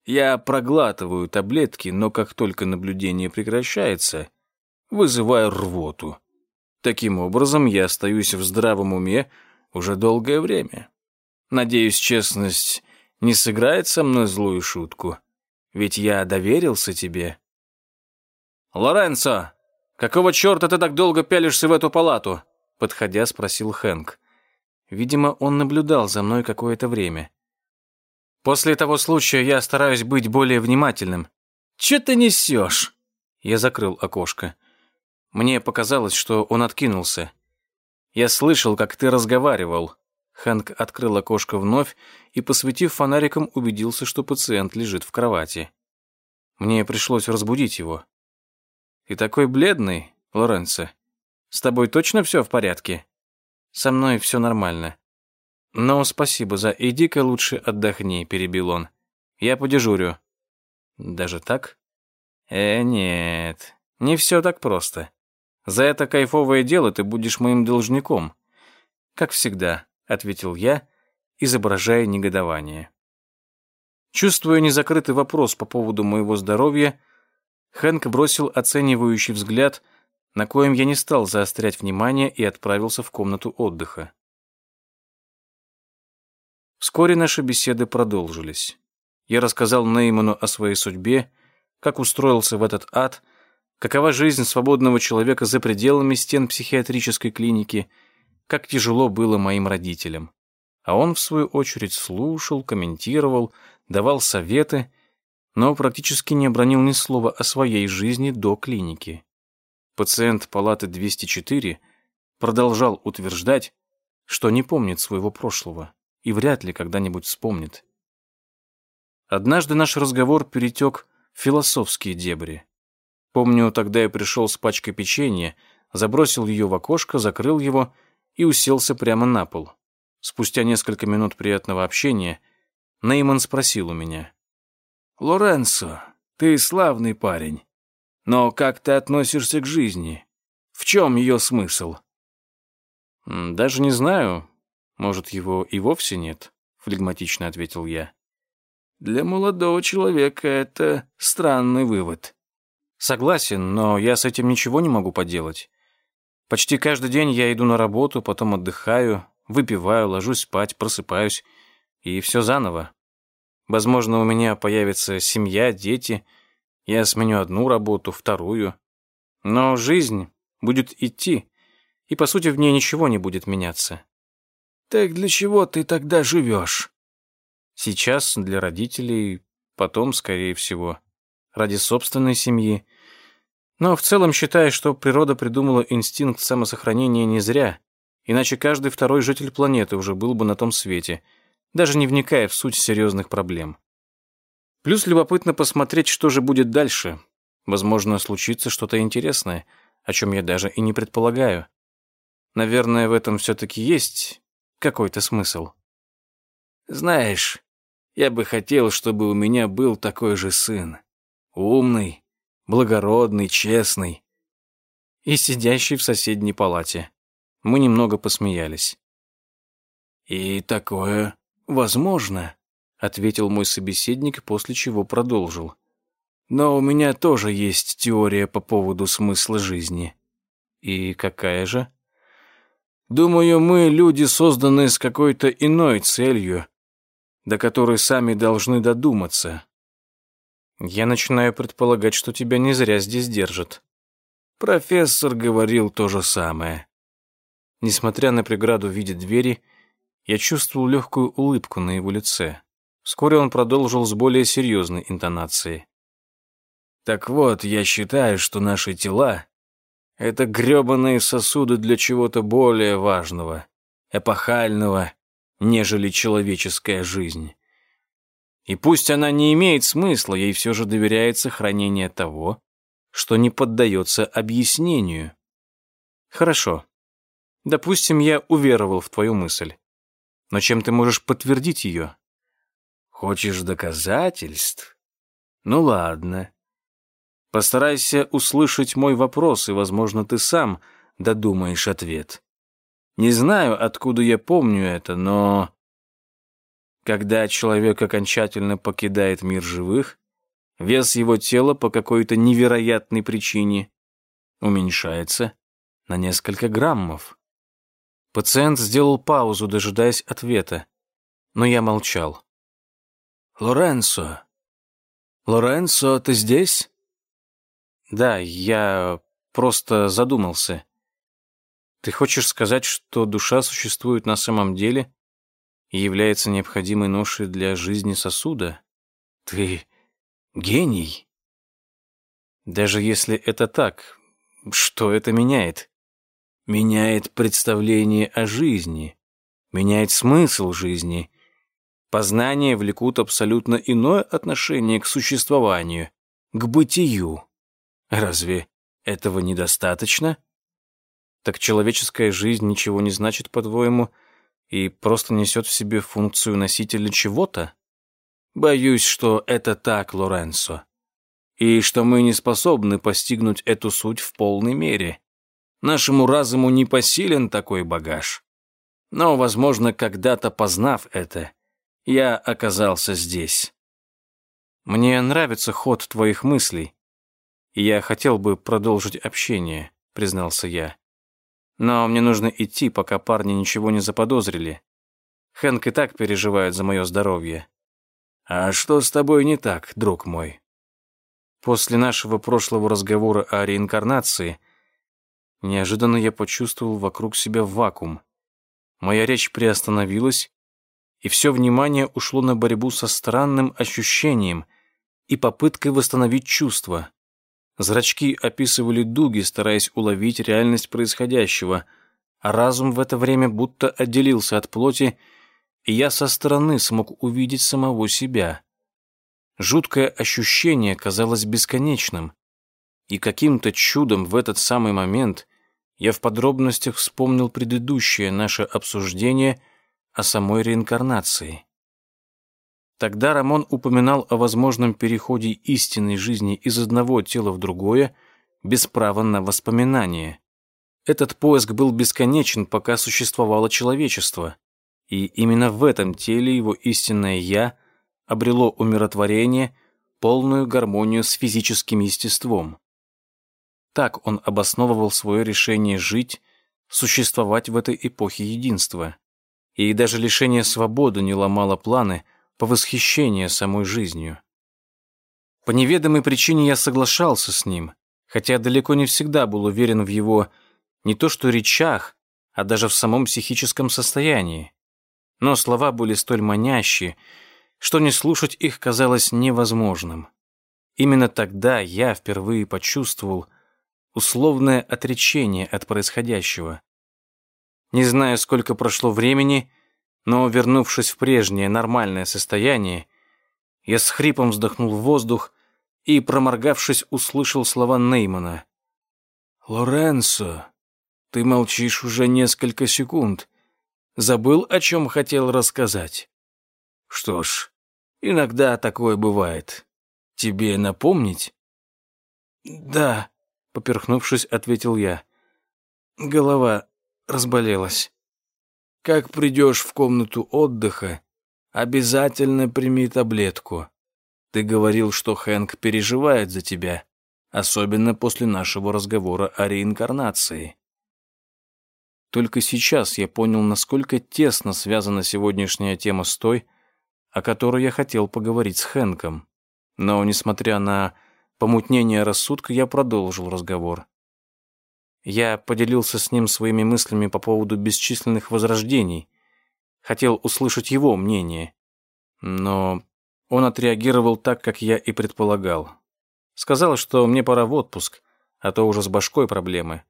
Я проглатываю таблетки, но как только наблюдение прекращается, вызываю рвоту. Таким образом, я остаюсь в здравом уме уже долгое время. Надеюсь, честность не сыграет со мной злую шутку, ведь я доверился тебе. «Лоренцо, какого черта ты так долго пялишься в эту палату?» Подходя, спросил Хэнк. Видимо, он наблюдал за мной какое-то время. После того случая я стараюсь быть более внимательным. Че ты несешь? Я закрыл окошко. Мне показалось, что он откинулся. Я слышал, как ты разговаривал. Хэнк открыл окошко вновь и, посветив фонариком, убедился, что пациент лежит в кровати. Мне пришлось разбудить его. «Ты такой бледный, Лоренцо. С тобой точно все в порядке?» «Со мной все нормально. «Ну, спасибо за... Иди-ка лучше отдохни», — перебил он. «Я подежурю». «Даже так?» «Э, нет, не все так просто. За это кайфовое дело ты будешь моим должником». «Как всегда», — ответил я, изображая негодование. Чувствуя незакрытый вопрос по поводу моего здоровья, Хэнк бросил оценивающий взгляд, на коем я не стал заострять внимание и отправился в комнату отдыха. Вскоре наши беседы продолжились. Я рассказал Нейману о своей судьбе, как устроился в этот ад, какова жизнь свободного человека за пределами стен психиатрической клиники, как тяжело было моим родителям. А он, в свою очередь, слушал, комментировал, давал советы, но практически не обронил ни слова о своей жизни до клиники. Пациент палаты 204 продолжал утверждать, что не помнит своего прошлого и вряд ли когда-нибудь вспомнит. Однажды наш разговор перетек в философские дебри. Помню, тогда я пришел с пачкой печенья, забросил ее в окошко, закрыл его и уселся прямо на пол. Спустя несколько минут приятного общения Нейман спросил у меня. «Лоренцо, ты славный парень. Но как ты относишься к жизни? В чем ее смысл?» «Даже не знаю. «Может, его и вовсе нет?» — флегматично ответил я. «Для молодого человека это странный вывод». «Согласен, но я с этим ничего не могу поделать. Почти каждый день я иду на работу, потом отдыхаю, выпиваю, ложусь спать, просыпаюсь, и все заново. Возможно, у меня появится семья, дети, я сменю одну работу, вторую. Но жизнь будет идти, и, по сути, в ней ничего не будет меняться. Так для чего ты тогда живешь? Сейчас для родителей, потом, скорее всего, ради собственной семьи. Но в целом считаю, что природа придумала инстинкт самосохранения не зря, иначе каждый второй житель планеты уже был бы на том свете, даже не вникая в суть серьезных проблем. Плюс любопытно посмотреть, что же будет дальше. Возможно, случится что-то интересное, о чем я даже и не предполагаю. Наверное, в этом все-таки есть какой-то смысл. Знаешь, я бы хотел, чтобы у меня был такой же сын. Умный, благородный, честный. И сидящий в соседней палате. Мы немного посмеялись. «И такое возможно», — ответил мой собеседник, после чего продолжил. «Но у меня тоже есть теория по поводу смысла жизни». «И какая же?» Думаю, мы люди, созданные с какой-то иной целью, до которой сами должны додуматься. Я начинаю предполагать, что тебя не зря здесь держат. Профессор говорил то же самое. Несмотря на преграду в виде двери, я чувствовал легкую улыбку на его лице. Вскоре он продолжил с более серьезной интонацией. «Так вот, я считаю, что наши тела — это грёбаные сосуды для чего-то более важного, эпохального, нежели человеческая жизнь. И пусть она не имеет смысла, ей все же доверяет сохранение того, что не поддается объяснению. Хорошо. Допустим, я уверовал в твою мысль. Но чем ты можешь подтвердить ее? Хочешь доказательств? Ну ладно. Постарайся услышать мой вопрос, и, возможно, ты сам додумаешь ответ. Не знаю, откуда я помню это, но... Когда человек окончательно покидает мир живых, вес его тела по какой-то невероятной причине уменьшается на несколько граммов. Пациент сделал паузу, дожидаясь ответа, но я молчал. «Лоренцо! Лоренцо, ты здесь?» «Да, я просто задумался. Ты хочешь сказать, что душа существует на самом деле и является необходимой ношей для жизни сосуда? Ты гений?» «Даже если это так, что это меняет?» меняет представление о жизни, меняет смысл жизни. Познания влекут абсолютно иное отношение к существованию, к бытию. Разве этого недостаточно? Так человеческая жизнь ничего не значит, по-твоему, и просто несет в себе функцию носителя чего-то? Боюсь, что это так, Лоренцо, и что мы не способны постигнуть эту суть в полной мере. Нашему разуму не посилен такой багаж. Но, возможно, когда-то познав это, я оказался здесь. Мне нравится ход твоих мыслей, я хотел бы продолжить общение, признался я. Но мне нужно идти, пока парни ничего не заподозрили. Хэнк и так переживает за мое здоровье. А что с тобой не так, друг мой? После нашего прошлого разговора о реинкарнации Неожиданно я почувствовал вокруг себя вакуум. Моя речь приостановилась, и все внимание ушло на борьбу со странным ощущением и попыткой восстановить чувства. Зрачки описывали дуги, стараясь уловить реальность происходящего, а разум в это время будто отделился от плоти, и я со стороны смог увидеть самого себя. Жуткое ощущение казалось бесконечным, и каким-то чудом в этот самый момент я в подробностях вспомнил предыдущее наше обсуждение о самой реинкарнации. Тогда Рамон упоминал о возможном переходе истинной жизни из одного тела в другое без права на воспоминание. Этот поиск был бесконечен, пока существовало человечество, и именно в этом теле его истинное «я» обрело умиротворение, полную гармонию с физическим естеством. Так он обосновывал свое решение жить, существовать в этой эпохе единства. И даже лишение свободы не ломало планы по восхищению самой жизнью. По неведомой причине я соглашался с ним, хотя далеко не всегда был уверен в его не то что речах, а даже в самом психическом состоянии. Но слова были столь манящие, что не слушать их казалось невозможным. Именно тогда я впервые почувствовал, условное отречение от происходящего. Не знаю, сколько прошло времени, но, вернувшись в прежнее нормальное состояние, я с хрипом вздохнул в воздух и, проморгавшись, услышал слова Неймана. «Лоренцо, ты молчишь уже несколько секунд. Забыл, о чем хотел рассказать?» «Что ж, иногда такое бывает. Тебе напомнить?» «Да», поперхнувшись, ответил я. Голова разболелась. Как придешь в комнату отдыха, обязательно прими таблетку. Ты говорил, что Хэнк переживает за тебя, особенно после нашего разговора о реинкарнации. Только сейчас я понял, насколько тесно связана сегодняшняя тема с той, о которой я хотел поговорить с Хэнком. Но, несмотря на помутнение рассудка, я продолжил разговор. Я поделился с ним своими мыслями по поводу бесчисленных возрождений. Хотел услышать его мнение. Но он отреагировал так, как я и предполагал. Сказал, что мне пора в отпуск, а то уже с башкой проблемы.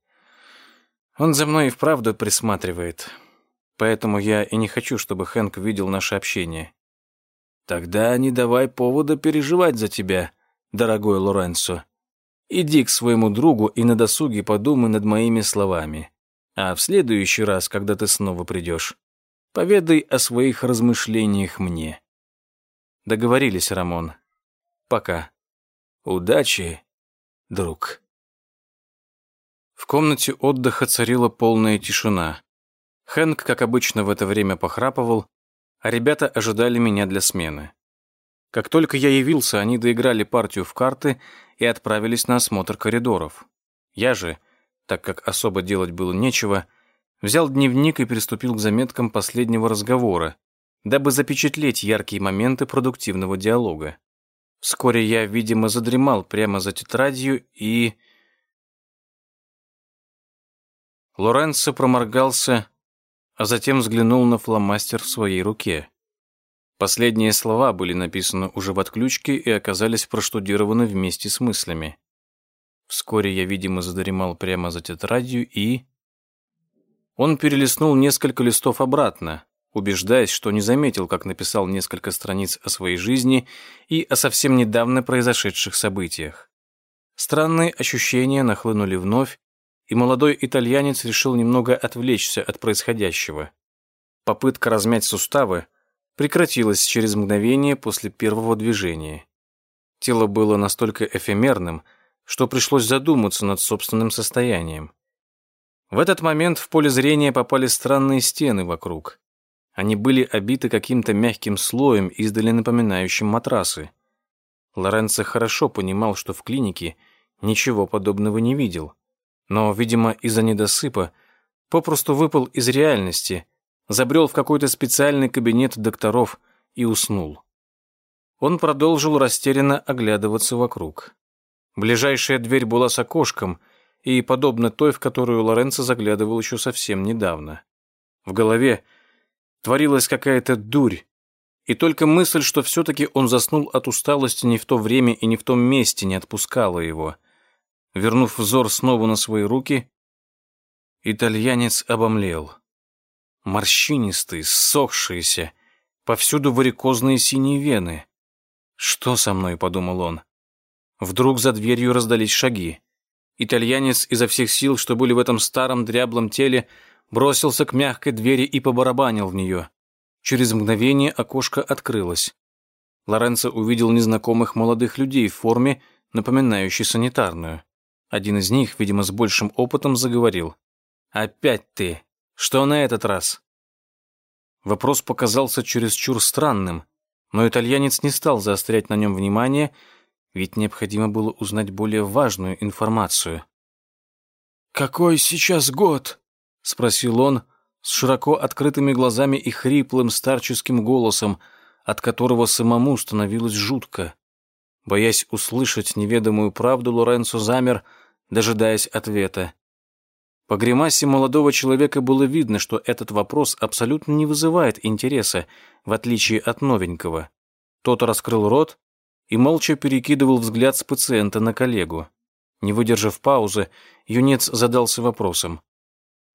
Он за мной и вправду присматривает. Поэтому я и не хочу, чтобы Хэнк видел наше общение. Тогда не давай повода переживать за тебя, дорогой Лоренцо. Иди к своему другу и на досуге подумай над моими словами. А в следующий раз, когда ты снова придешь, поведай о своих размышлениях мне. Договорились, Рамон. Пока. Удачи, друг. В комнате отдыха царила полная тишина. Хэнк, как обычно, в это время похрапывал, а ребята ожидали меня для смены. Как только я явился, они доиграли партию в карты и отправились на осмотр коридоров. Я же, так как особо делать было нечего, взял дневник и приступил к заметкам последнего разговора, дабы запечатлеть яркие моменты продуктивного диалога. Вскоре я, видимо, задремал прямо за тетрадью и... Лоренцо проморгался, а затем взглянул на фломастер в своей руке. Последние слова были написаны уже в отключке и оказались проштудированы вместе с мыслями. Вскоре я, видимо, задремал прямо за тетрадью и... Он перелистнул несколько листов обратно, убеждаясь, что не заметил, как написал несколько страниц о своей жизни и о совсем недавно произошедших событиях. Странные ощущения нахлынули вновь, и молодой итальянец решил немного отвлечься от происходящего. Попытка размять суставы прекратилась через мгновение после первого движения. Тело было настолько эфемерным, что пришлось задуматься над собственным состоянием. В этот момент в поле зрения попали странные стены вокруг. Они были обиты каким-то мягким слоем, издали напоминающим матрасы. Лоренцо хорошо понимал, что в клинике ничего подобного не видел. Но, видимо, из-за недосыпа попросту выпал из реальности, забрел в какой-то специальный кабинет докторов и уснул. Он продолжил растерянно оглядываться вокруг. Ближайшая дверь была с окошком и подобна той, в которую Лоренцо заглядывал еще совсем недавно. В голове Творилась какая-то дурь. И только мысль, что все-таки он заснул от усталости не в то время и не в том месте, не отпускала его. Вернув взор снова на свои руки, итальянец обомлел. Морщинистый, ссохшийся, повсюду варикозные синие вены. «Что со мной?» — подумал он. Вдруг за дверью раздались шаги. Итальянец изо всех сил, что были в этом старом дряблом теле, бросился к мягкой двери и побарабанил в нее. Через мгновение окошко открылось. Лоренцо увидел незнакомых молодых людей в форме, напоминающей санитарную. Один из них, видимо, с большим опытом, заговорил. «Опять ты! Что на этот раз?» Вопрос показался чересчур странным, но итальянец не стал заострять на нем внимание, ведь необходимо было узнать более важную информацию. «Какой сейчас год?» — спросил он с широко открытыми глазами и хриплым старческим голосом, от которого самому становилось жутко. Боясь услышать неведомую правду, Лоренцо замер, дожидаясь ответа. По гримасе молодого человека было видно, что этот вопрос абсолютно не вызывает интереса, в отличие от новенького. Тот раскрыл рот и молча перекидывал взгляд с пациента на коллегу. Не выдержав паузы, юнец задался вопросом.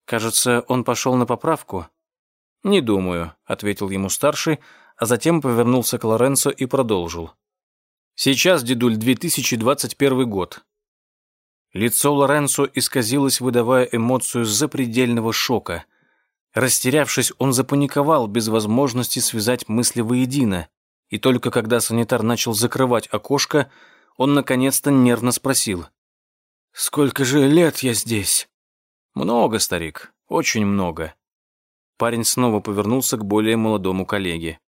Кажется, он пошел на поправку. Не думаю, ответил ему старший, а затем повернулся к Лоренцо и продолжил. Сейчас, дедуль, 2021 год. Лицо Лоренцо исказилось, выдавая эмоцию запредельного шока. Растерявшись, он запаниковал без возможности связать мысли воедино, и только когда санитар начал закрывать окошко, он наконец-то нервно спросил. «Сколько же лет я здесь?» «Много, старик, очень много». Парень снова повернулся к более молодому коллеге.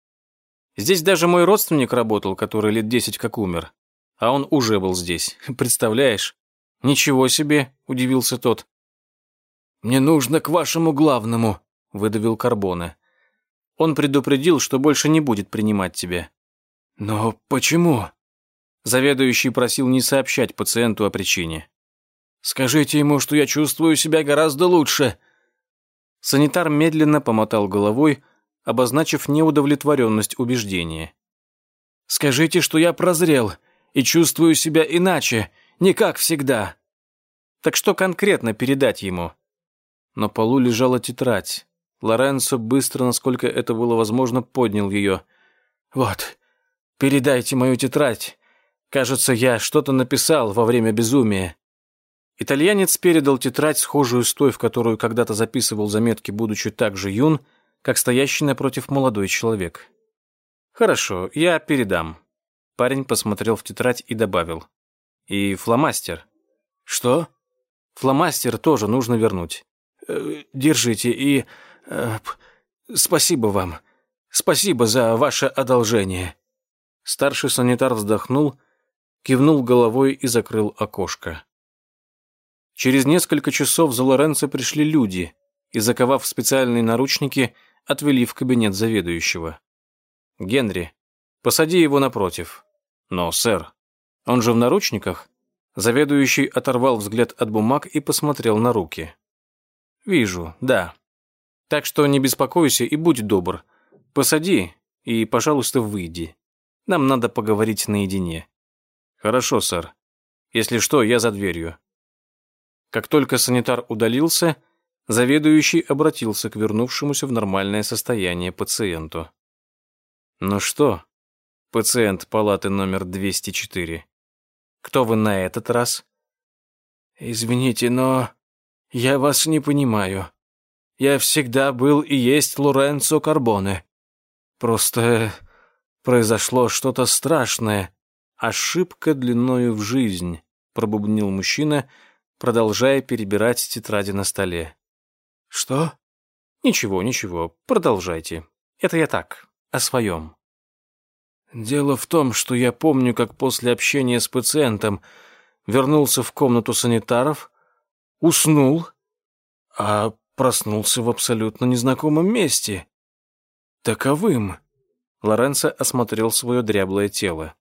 «Здесь даже мой родственник работал, который лет десять как умер. А он уже был здесь, (laughs) представляешь?» «Ничего себе!» — удивился тот. «Мне нужно к вашему главному», — выдавил Карбона. Он предупредил, что больше не будет принимать тебя. «Но почему?» Заведующий просил не сообщать пациенту о причине. Скажите ему, что я чувствую себя гораздо лучше». Санитар медленно помотал головой, обозначив неудовлетворенность убеждения. «Скажите, что я прозрел и чувствую себя иначе, не как всегда». «Так что конкретно передать ему?» На полу лежала тетрадь. Лоренцо быстро, насколько это было возможно, поднял ее. «Вот, передайте мою тетрадь. Кажется, я что-то написал во время безумия». Итальянец передал тетрадь, схожую с той, в которую когда-то записывал заметки, будучи так же юн, как стоящий напротив молодой человек. «Хорошо, я передам». Парень посмотрел в тетрадь и добавил. «И фломастер». «Что?» «Фломастер тоже нужно вернуть». Э, «Держите и... Э, спасибо вам. Спасибо за ваше одолжение». Старший санитар вздохнул, кивнул головой и закрыл окошко. Через несколько часов за Лоренцо пришли люди и, заковав в специальные наручники, отвели в кабинет заведующего. «Генри, посади его напротив». «Но, сэр, он же в наручниках?» Заведующий оторвал взгляд от бумаг и посмотрел на руки. «Вижу, да. Так что не беспокойся и будь добр. Посади и, пожалуйста, выйди. Нам надо поговорить наедине». «Хорошо, сэр. Если что, я за дверью». Как только санитар удалился, заведующий обратился к вернувшемуся в нормальное состояние пациенту. «Ну что, пациент палаты номер 204, кто вы на этот раз?» «Извините, но я вас не понимаю. Я всегда был и есть Лоренцо Карбоне. Просто произошло что-то страшное. Ошибка длиною в жизнь», — пробубнил мужчина, — продолжая перебирать тетради на столе. «Что?» «Ничего, ничего, продолжайте. Это я так, о своем». «Дело в том, что я помню, как после общения с пациентом вернулся в комнату санитаров, уснул, а проснулся в абсолютно незнакомом месте. Таковым». Лоренцо осмотрел свое дряблое тело.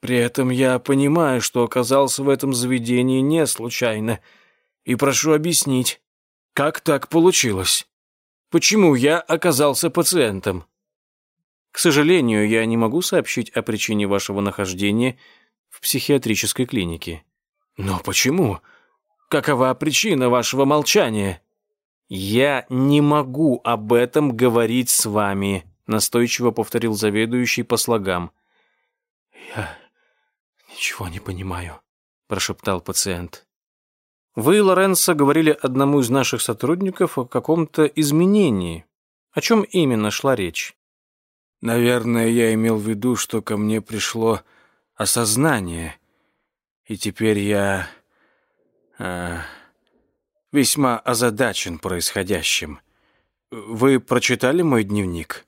При этом я понимаю, что оказался в этом заведении не случайно, и прошу объяснить, как так получилось? Почему я оказался пациентом? К сожалению, я не могу сообщить о причине вашего нахождения в психиатрической клинике. Но почему? Какова причина вашего молчания? Я не могу об этом говорить с вами, настойчиво повторил заведующий по слогам. Я «Ничего не понимаю», — прошептал пациент. «Вы, Лоренцо, говорили одному из наших сотрудников о каком-то изменении. О чем именно шла речь?» «Наверное, я имел в виду, что ко мне пришло осознание, и теперь я... Э, весьма озадачен происходящим. Вы прочитали мой дневник?»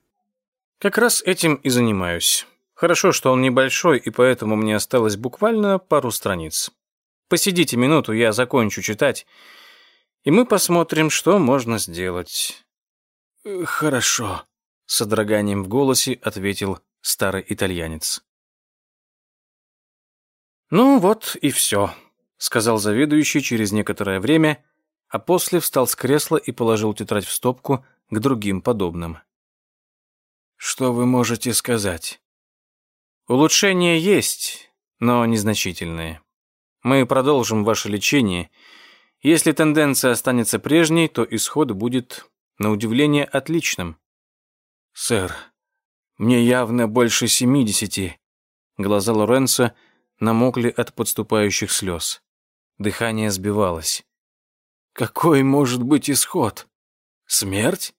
«Как раз этим и занимаюсь». Хорошо, что он небольшой, и поэтому мне осталось буквально пару страниц. Посидите минуту, я закончу читать, и мы посмотрим, что можно сделать». «Хорошо», — с содроганием в голосе ответил старый итальянец. «Ну вот и все», — сказал заведующий через некоторое время, а после встал с кресла и положил тетрадь в стопку к другим подобным. «Что вы можете сказать?» Улучшения есть, но незначительные. Мы продолжим ваше лечение. Если тенденция останется прежней, то исход будет, на удивление, отличным. Сэр, мне явно больше семидесяти. Глаза Лоренцо намокли от подступающих слез. Дыхание сбивалось. Какой может быть исход? Смерть?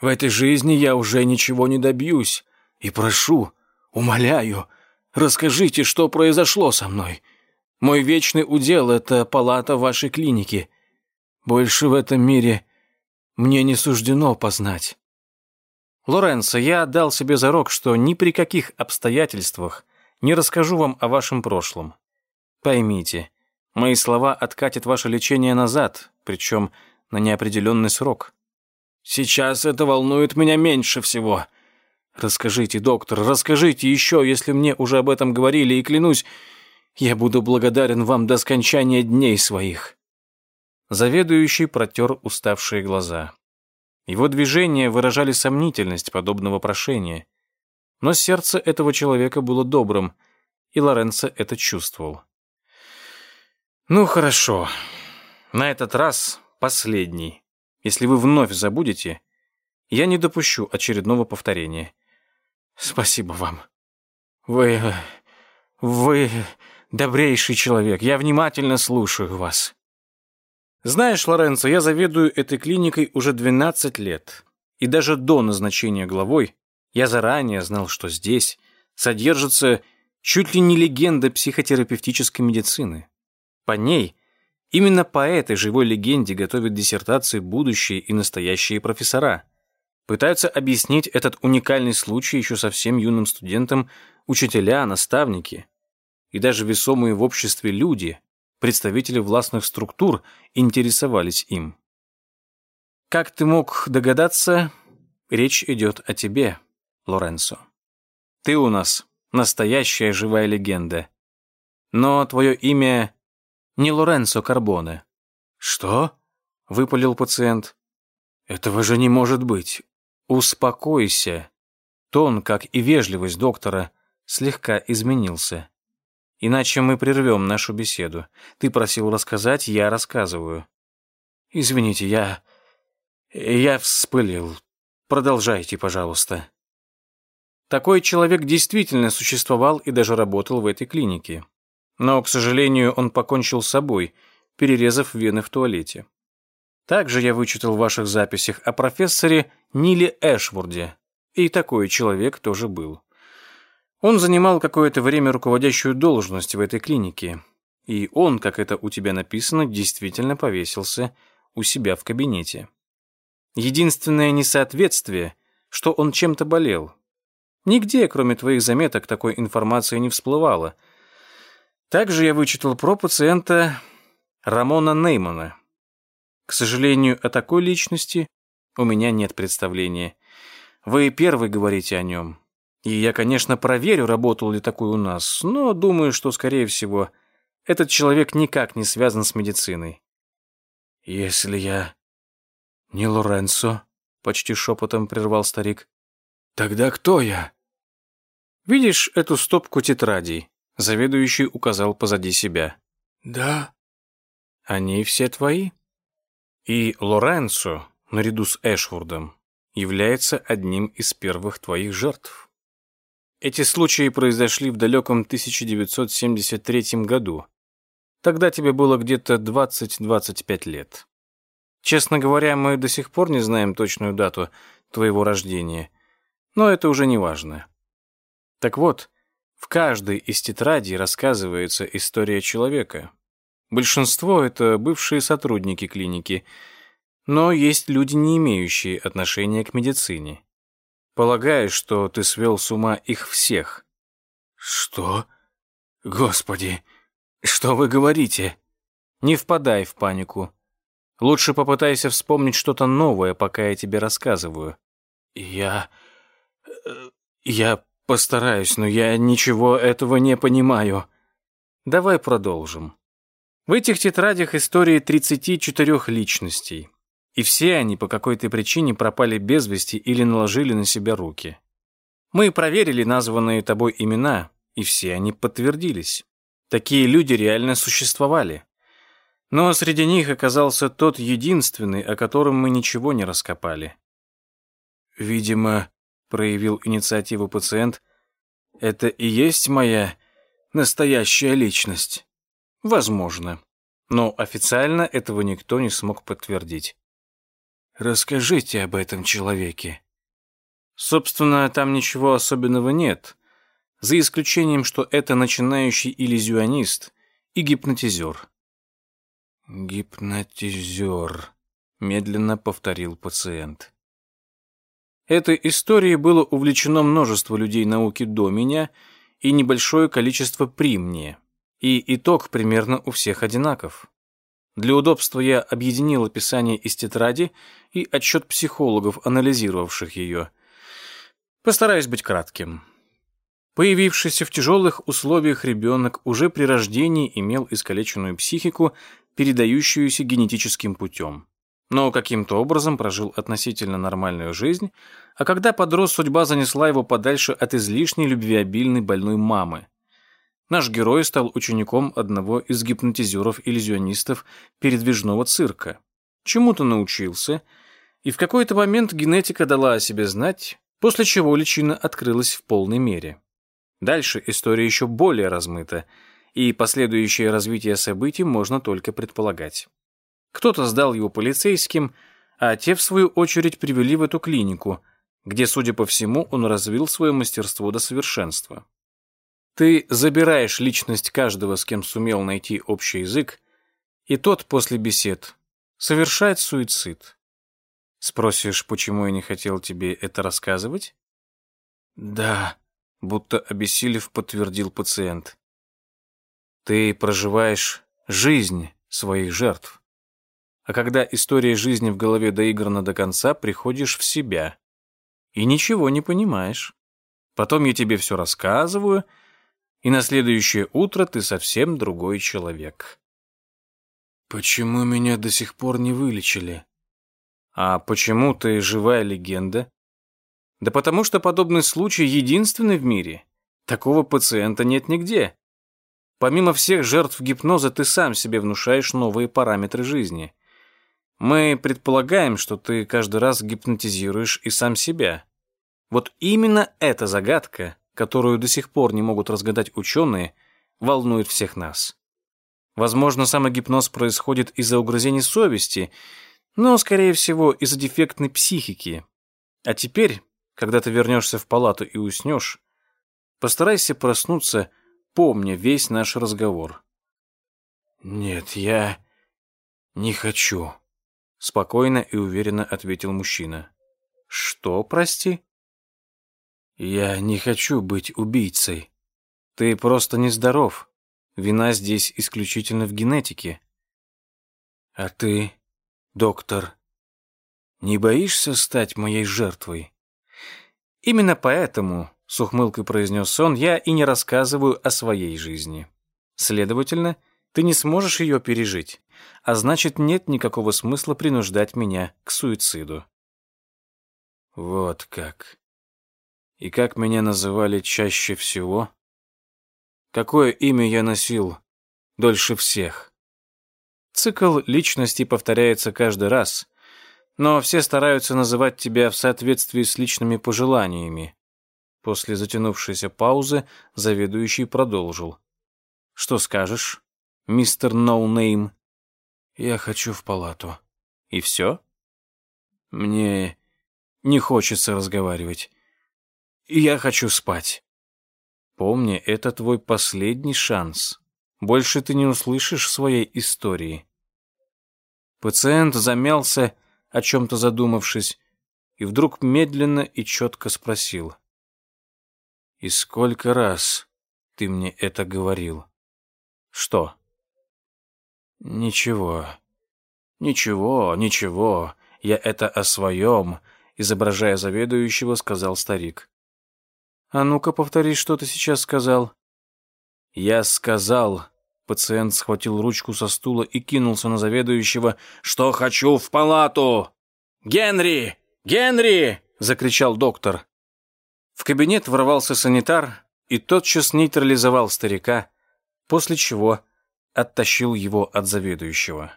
В этой жизни я уже ничего не добьюсь. И прошу, Умоляю, расскажите, что произошло со мной. Мой вечный удел — это палата вашей клиники. Больше в этом мире мне не суждено познать. Лоренцо, я дал себе зарок, что ни при каких обстоятельствах не расскажу вам о вашем прошлом. Поймите, мои слова откатят ваше лечение назад, причем на неопределенный срок. Сейчас это волнует меня меньше всего. Расскажите, доктор, расскажите еще, если мне уже об этом говорили, и клянусь, Я буду благодарен вам до скончания дней своих». Заведующий протер уставшие глаза. Его движения выражали сомнительность подобного прошения. Но сердце этого человека было добрым, и Лоренцо это чувствовал. «Ну, хорошо. На этот раз последний. Если вы вновь забудете, я не допущу очередного повторения. Спасибо вам. Вы... вы добрейший человек. Я внимательно слушаю вас. Знаешь, Лоренцо, я заведую этой клиникой уже 12 лет. И даже до назначения главой я заранее знал, что здесь содержится чуть ли не легенда психотерапевтической медицины. По ней, именно по этой живой легенде готовят диссертации будущие и настоящие профессора. Пытаются объяснить этот уникальный случай еще совсем юным студентам учителя, наставники и даже весомые в обществе люди, представители властных структур, интересовались им. Как ты мог догадаться, речь идет о тебе, Лоренцо. Ты у нас настоящая живая легенда. Но твое имя не Лоренцо Карбоне. Что? выпалил пациент. Этого же не может быть. Успокойся. Тон, как и вежливость доктора, слегка изменился. Иначе мы прервем нашу беседу. Ты просил рассказать, я рассказываю. Извините, я... я вспылил. Продолжайте, пожалуйста. Такой человек действительно существовал и даже работал в этой клинике. Но, к сожалению, он покончил с собой, перерезав вены в туалете. Также я вычитал в ваших записях о профессоре Ниле Эшворде. И такой человек тоже был. Он занимал какое-то время руководящую должность в этой клинике. И он, как это у тебя написано, действительно повесился у себя в кабинете. Единственное несоответствие, что он чем-то болел. Нигде, кроме твоих заметок, такой информации не всплывало. Также я вычитал про пациента Рамона Неймана. К сожалению, о такой личности у меня нет представления. Вы первый говорите о нем. И я, конечно, проверю, работал ли такой у нас, но думаю, что, скорее всего, этот человек никак не связан с медициной. «Если я не Лоренцо», — почти шепотом прервал старик, — «тогда кто я?» «Видишь эту стопку тетрадей?» — заведующий указал позади себя. «Да». «Они все твои?» «И Лоренцо, наряду с Эшвурдом, является одним из первых твоих жертв». Эти случаи произошли в далеком 1973 году. Тогда тебе было где-то 20-25 лет. Честно говоря, мы до сих пор не знаем точную дату твоего рождения, но это уже не важно. Так вот, в каждой из тетрадей рассказывается история человека. Большинство — это бывшие сотрудники клиники, но есть люди, не имеющие отношения к медицине. Полагаю, что ты свел с ума их всех. Что? Господи, что вы говорите? Не впадай в панику. Лучше попытайся вспомнить что-то новое, пока я тебе рассказываю. Я... Э, я постараюсь, но я ничего этого не понимаю. Давай продолжим. В этих тетрадях истории 34 личностей и все они по какой-то причине пропали без вести или наложили на себя руки. Мы проверили названные тобой имена, и все они подтвердились. Такие люди реально существовали. Но среди них оказался тот единственный, о котором мы ничего не раскопали. Видимо, проявил инициативу пациент, это и есть моя настоящая личность. Возможно. Но официально этого никто не смог подтвердить. Расскажите об этом человеке. Собственно, там ничего особенного нет, за исключением, что это начинающий иллюзионист и гипнотизер. Гипнотизер, медленно повторил пациент. Этой историей было увлечено множество людей науки до меня и небольшое количество при мне. И итог примерно у всех одинаков. Для удобства я объединил описание из тетради и отчет психологов, анализировавших ее. Постараюсь быть кратким. Появившийся в тяжелых условиях ребенок уже при рождении имел искалеченную психику, передающуюся генетическим путем. Но каким-то образом прожил относительно нормальную жизнь, а когда подрос, судьба занесла его подальше от излишней любвеобильной больной мамы. Наш герой стал учеником одного из гипнотизеров-иллюзионистов передвижного цирка. Чему-то научился, и в какой-то момент генетика дала о себе знать, после чего личина открылась в полной мере. Дальше история еще более размыта, и последующее развитие событий можно только предполагать. Кто-то сдал его полицейским, а те, в свою очередь, привели в эту клинику, где, судя по всему, он развил свое мастерство до совершенства. Ты забираешь личность каждого, с кем сумел найти общий язык, и тот после бесед совершает суицид. Спросишь, почему я не хотел тебе это рассказывать? Да, будто обессилев, подтвердил пациент. Ты проживаешь жизнь своих жертв. А когда история жизни в голове доиграна до конца, приходишь в себя. И ничего не понимаешь. Потом я тебе все рассказываю, и на следующее утро ты совсем другой человек. Почему меня до сих пор не вылечили? А почему ты живая легенда? Да потому что подобный случай единственный в мире. Такого пациента нет нигде. Помимо всех жертв гипноза, ты сам себе внушаешь новые параметры жизни. Мы предполагаем, что ты каждый раз гипнотизируешь и сам себя. Вот именно эта загадка, которую до сих пор не могут разгадать ученые, волнует всех нас. Возможно, самогипноз происходит из-за угрызений совести, но, скорее всего, из-за дефектной психики. А теперь, когда ты вернешься в палату и уснешь, постарайся проснуться, помня весь наш разговор. «Нет, я не хочу», Спокойно и уверенно ответил мужчина. Что, прости? Я не хочу быть убийцей. Ты просто нездоров. Вина здесь исключительно в генетике. А ты, доктор, не боишься стать моей жертвой? Именно поэтому, с ухмылкой произнес он, я и не рассказываю о своей жизни. Следовательно, ты не сможешь ее пережить а значит, нет никакого смысла принуждать меня к суициду. Вот как. И как меня называли чаще всего? Какое имя я носил дольше всех? Цикл личности повторяется каждый раз, но все стараются называть тебя в соответствии с личными пожеланиями. После затянувшейся паузы заведующий продолжил. «Что скажешь, мистер Ноунейм?» Но я хочу в палату. И все? Мне не хочется разговаривать. Я хочу спать. Помни, это твой последний шанс. Больше ты не услышишь своей истории. Пациент замялся, о чем-то задумавшись, и вдруг медленно и четко спросил. «И сколько раз ты мне это говорил?» «Что?» «Ничего, ничего, ничего, я это о своем», изображая заведующего, сказал старик. «А ну-ка, повтори, что ты сейчас сказал». «Я сказал...» Пациент схватил ручку со стула и кинулся на заведующего, что хочу в палату. «Генри! Генри!» — закричал доктор. В кабинет ворвался санитар и тотчас нейтрализовал старика, после чего оттащил его от заведующего.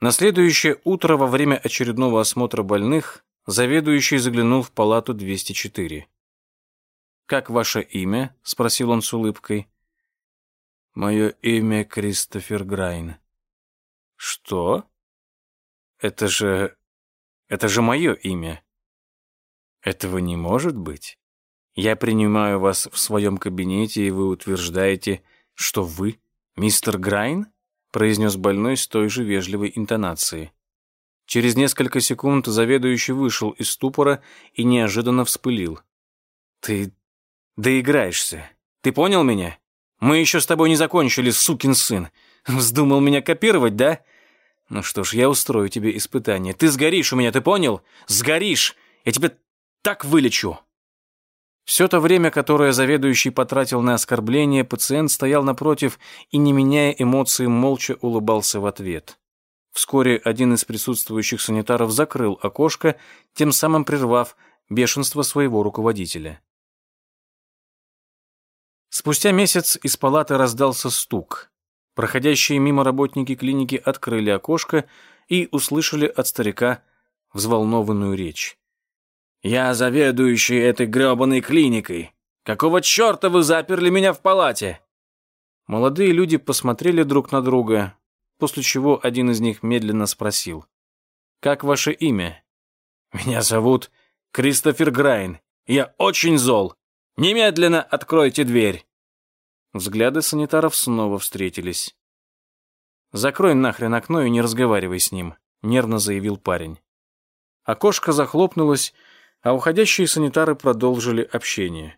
На следующее утро во время очередного осмотра больных заведующий заглянул в палату 204. «Как ваше имя?» — спросил он с улыбкой. «Мое имя Кристофер Грайн». «Что? Это же... это же мое имя». «Этого не может быть. Я принимаю вас в своем кабинете, и вы утверждаете, «Что вы, мистер Грайн?» произнес больной с той же вежливой интонацией. Через несколько секунд заведующий вышел из ступора и неожиданно вспылил. «Ты доиграешься. Ты понял меня? Мы еще с тобой не закончили, сукин сын. Вздумал меня копировать, да? Ну что ж, я устрою тебе испытание. Ты сгоришь у меня, ты понял? Сгоришь! Я тебя так вылечу!» Все то время, которое заведующий потратил на оскорбление, пациент стоял напротив и, не меняя эмоций, молча улыбался в ответ. Вскоре один из присутствующих санитаров закрыл окошко, тем самым прервав бешенство своего руководителя. Спустя месяц из палаты раздался стук. Проходящие мимо работники клиники открыли окошко и услышали от старика взволнованную речь. «Я заведующий этой грёбаной клиникой. Какого чёрта вы заперли меня в палате?» Молодые люди посмотрели друг на друга, после чего один из них медленно спросил. «Как ваше имя?» «Меня зовут Кристофер Грайн. Я очень зол. Немедленно откройте дверь!» Взгляды санитаров снова встретились. «Закрой нахрен окно и не разговаривай с ним», — нервно заявил парень. Окошко захлопнулось, а уходящие санитары продолжили общение.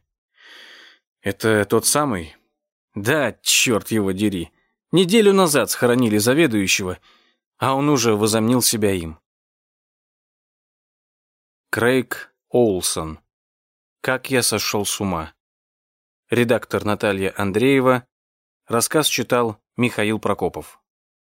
«Это тот самый?» «Да, черт его дери. Неделю назад схоронили заведующего, а он уже возомнил себя им». Крейг Олсон. «Как я сошел с ума». Редактор Наталья Андреева. Рассказ читал Михаил Прокопов.